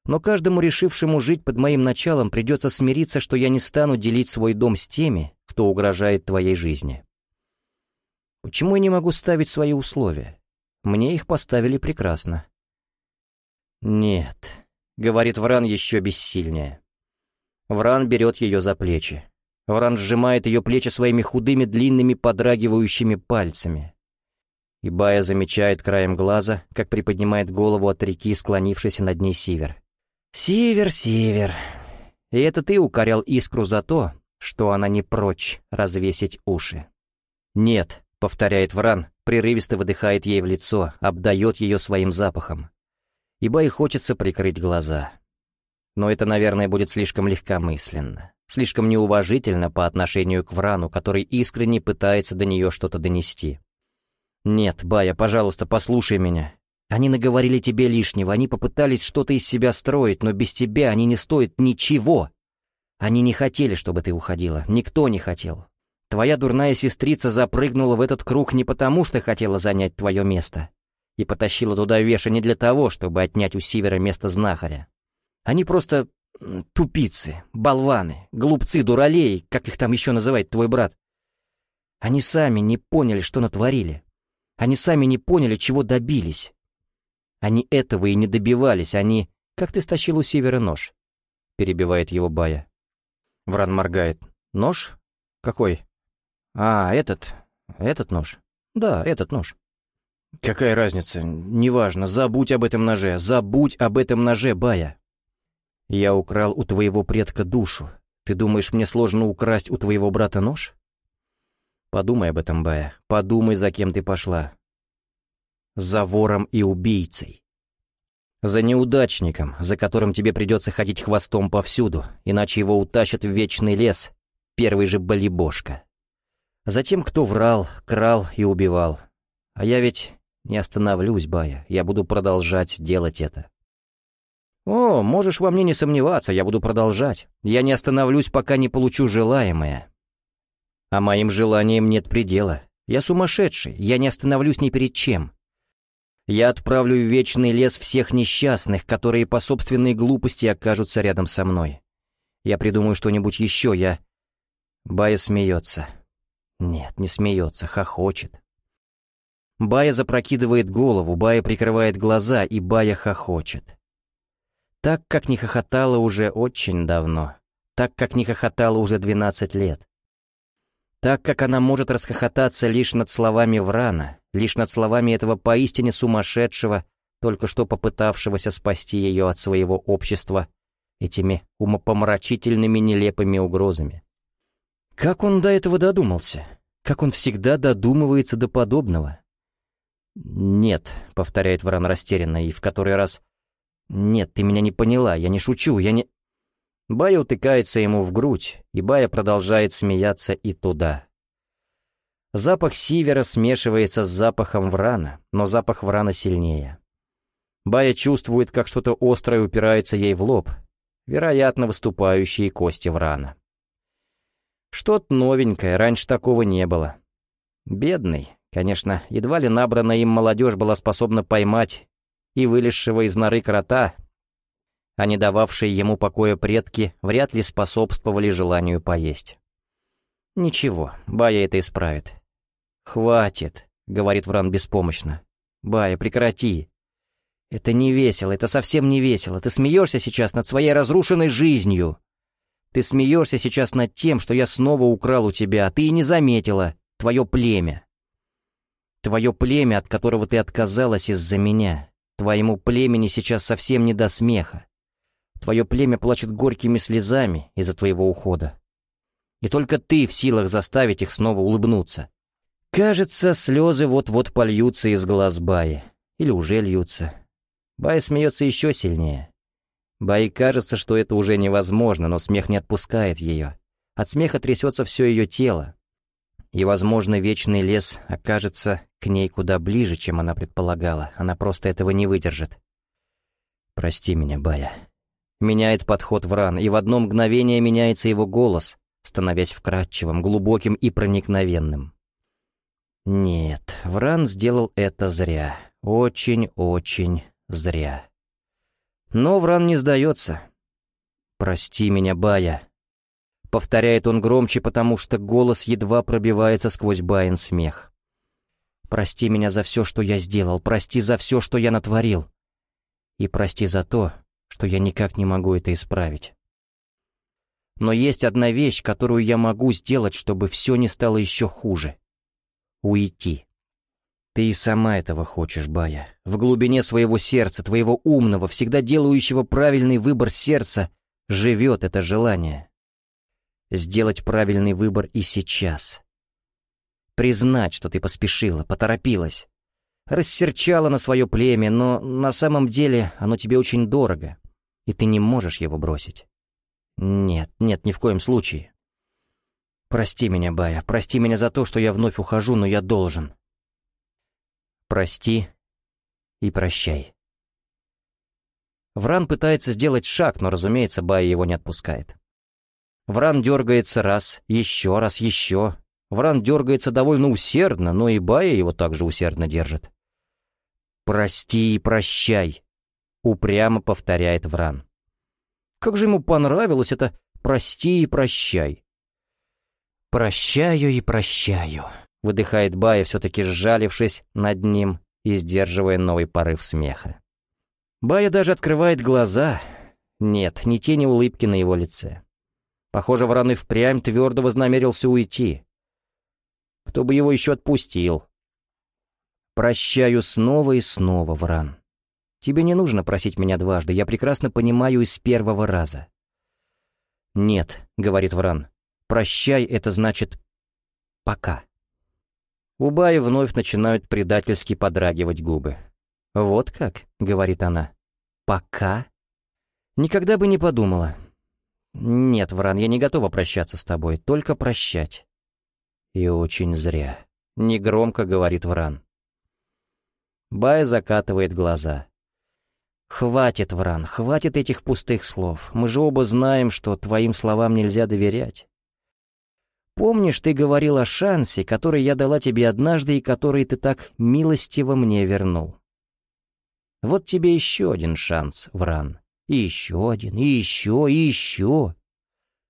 Но каждому решившему жить под моим началом придется смириться, что я не стану делить свой дом с теми, кто угрожает твоей жизни. Почему я не могу ставить свои условия? Мне их поставили прекрасно. «Нет», — говорит Вран еще бессильнее. Вран берет ее за плечи. Вран сжимает ее плечи своими худыми, длинными, подрагивающими пальцами. И Бая замечает краем глаза, как приподнимает голову от реки, склонившийся над ней Сивер. «Сивер, Сивер, и это ты укорял Искру за то, что она не прочь развесить уши?» «Нет», — повторяет Вран, прерывисто выдыхает ей в лицо, обдает ее своим запахом. И Бае хочется прикрыть глаза. Но это, наверное, будет слишком легкомысленно слишком неуважительно по отношению к Врану, который искренне пытается до нее что-то донести. «Нет, Бая, пожалуйста, послушай меня. Они наговорили тебе лишнего, они попытались что-то из себя строить, но без тебя они не стоят ничего. Они не хотели, чтобы ты уходила, никто не хотел. Твоя дурная сестрица запрыгнула в этот круг не потому, что хотела занять твое место, и потащила туда Веша не для того, чтобы отнять у Сивера место знахаря. Они просто тупицы, болваны, глупцы, дуралеи, как их там еще называет твой брат. Они сами не поняли, что натворили. Они сами не поняли, чего добились. Они этого и не добивались, они... Как ты стащил у Севера нож? Перебивает его Бая. Вран моргает. Нож? Какой? А, этот. Этот нож. Да, этот нож. Какая разница? Неважно, забудь об этом ноже, забудь об этом ноже, Бая. Я украл у твоего предка душу. Ты думаешь, мне сложно украсть у твоего брата нож? Подумай об этом, Бая. Подумай, за кем ты пошла за вором и убийцей. За неудачником, за которым тебе придется ходить хвостом повсюду, иначе его утащат в вечный лес, первый же болибошка. За тем, кто врал, крал и убивал. А я ведь не остановлюсь, Бая, я буду продолжать делать это. О, можешь во мне не сомневаться, я буду продолжать. Я не остановлюсь, пока не получу желаемое. А моим желаниям нет предела. Я сумасшедший, я не остановлюсь ни перед чем. Я отправлю в вечный лес всех несчастных, которые по собственной глупости окажутся рядом со мной. Я придумаю что-нибудь еще, я...» Бая смеется. Нет, не смеется, хохочет. Бая запрокидывает голову, Бая прикрывает глаза, и Бая хохочет. Так, как не хохотала уже очень давно. Так, как не хохотала уже двенадцать лет. Так, как она может расхохотаться лишь над словами Врана, лишь над словами этого поистине сумасшедшего, только что попытавшегося спасти ее от своего общества этими умопомрачительными нелепыми угрозами. Как он до этого додумался? Как он всегда додумывается до подобного? «Нет», — повторяет Вран растерянно, и в который раз «Нет, ты меня не поняла, я не шучу, я не...» Бая утыкается ему в грудь, и Бая продолжает смеяться и туда. Запах сивера смешивается с запахом врана, но запах врана сильнее. Бая чувствует, как что-то острое упирается ей в лоб, вероятно, выступающие кости врана. Что-то новенькое, раньше такого не было. Бедный, конечно, едва ли набранная им молодежь была способна поймать и вылезшего из норы крота, а не дававшие ему покоя предки вряд ли способствовали желанию поесть. Ничего, Бая это исправит. «Хватит», — говорит Вран беспомощно. «Бая, прекрати. Это не весело, это совсем не весело. Ты смеешься сейчас над своей разрушенной жизнью. Ты смеешься сейчас над тем, что я снова украл у тебя, а ты и не заметила. Твое племя. Твое племя, от которого ты отказалась из-за меня. Твоему племени сейчас совсем не до смеха. Твое племя плачет горькими слезами из-за твоего ухода. И только ты в силах заставить их снова улыбнуться. Кажется, слезы вот-вот польются из глаз Баи. Или уже льются. Бай смеется еще сильнее. Бай кажется, что это уже невозможно, но смех не отпускает ее. От смеха трясется все ее тело. И, возможно, вечный лес окажется к ней куда ближе, чем она предполагала. Она просто этого не выдержит. «Прости меня, Бая». Меняет подход Вран, и в одно мгновение меняется его голос, становясь вкрадчивым, глубоким и проникновенным. Нет, Вран сделал это зря. Очень-очень зря. Но Вран не сдается. «Прости меня, Бая», — повторяет он громче, потому что голос едва пробивается сквозь Баин смех. «Прости меня за все, что я сделал, прости за все, что я натворил. И прости за то, что я никак не могу это исправить. Но есть одна вещь, которую я могу сделать, чтобы все не стало еще хуже уйти. Ты и сама этого хочешь, Бая. В глубине своего сердца, твоего умного, всегда делающего правильный выбор сердца, живет это желание. Сделать правильный выбор и сейчас. Признать, что ты поспешила, поторопилась. Рассерчала на свое племя, но на самом деле оно тебе очень дорого, и ты не можешь его бросить. Нет, нет, ни в коем случае. Прости меня, Бая, прости меня за то, что я вновь ухожу, но я должен. Прости и прощай. Вран пытается сделать шаг, но, разумеется, Бая его не отпускает. Вран дергается раз, еще раз, еще. Вран дергается довольно усердно, но и Бая его также усердно держит. «Прости и прощай», — упрямо повторяет Вран. Как же ему понравилось это «прости и прощай». «Прощаю и прощаю», — выдыхает Бая, все-таки сжалившись над ним и сдерживая новый порыв смеха. Бая даже открывает глаза. Нет, ни тени улыбки на его лице. Похоже, Вран и впрямь твердо вознамерился уйти. Кто бы его еще отпустил? Прощаю снова и снова, Вран. Тебе не нужно просить меня дважды, я прекрасно понимаю из первого раза. «Нет», — говорит Вран, — «прощай» — это значит «пока». У Баи вновь начинают предательски подрагивать губы. «Вот как?» — говорит она. «Пока?» «Никогда бы не подумала. Нет, Вран, я не готова прощаться с тобой, только прощать». «И очень зря», — негромко говорит Вран. Бая закатывает глаза. «Хватит, Вран, хватит этих пустых слов. Мы же оба знаем, что твоим словам нельзя доверять. Помнишь, ты говорил о шансе, который я дала тебе однажды и который ты так милостиво мне вернул? Вот тебе еще один шанс, Вран. И еще один, и еще, и еще.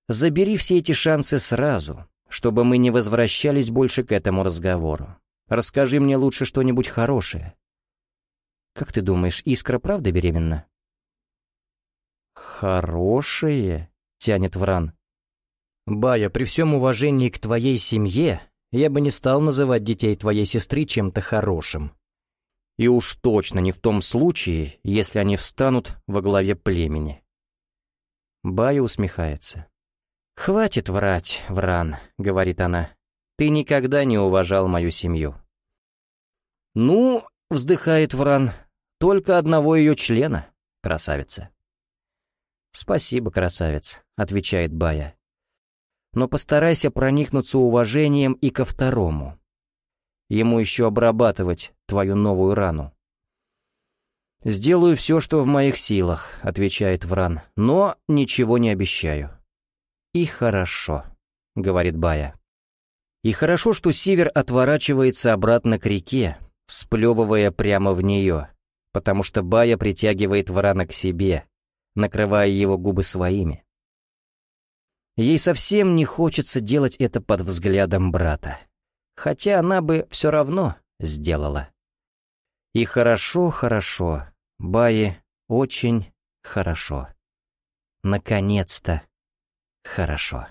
Забери все эти шансы сразу, чтобы мы не возвращались больше к этому разговору. Расскажи мне лучше что-нибудь хорошее. Как ты думаешь, Искра правда беременна?» «Хорошие?» — тянет Вран. «Бая, при всем уважении к твоей семье, я бы не стал называть детей твоей сестры чем-то хорошим. И уж точно не в том случае, если они встанут во главе племени». Бая усмехается. «Хватит врать, Вран», — говорит она. «Ты никогда не уважал мою семью». «Ну, вздыхает Вран, только одного ее члена, красавица. «Спасибо, красавец», — отвечает Бая. «Но постарайся проникнуться уважением и ко второму. Ему еще обрабатывать твою новую рану». «Сделаю все, что в моих силах», — отвечает Вран, — «но ничего не обещаю». «И хорошо», — говорит Бая. «И хорошо, что Сивер отворачивается обратно к реке, сплевывая прямо в нее, потому что Бая притягивает Врана к себе, накрывая его губы своими. Ей совсем не хочется делать это под взглядом брата, хотя она бы все равно сделала. И хорошо, хорошо, Бае очень хорошо. Наконец-то хорошо.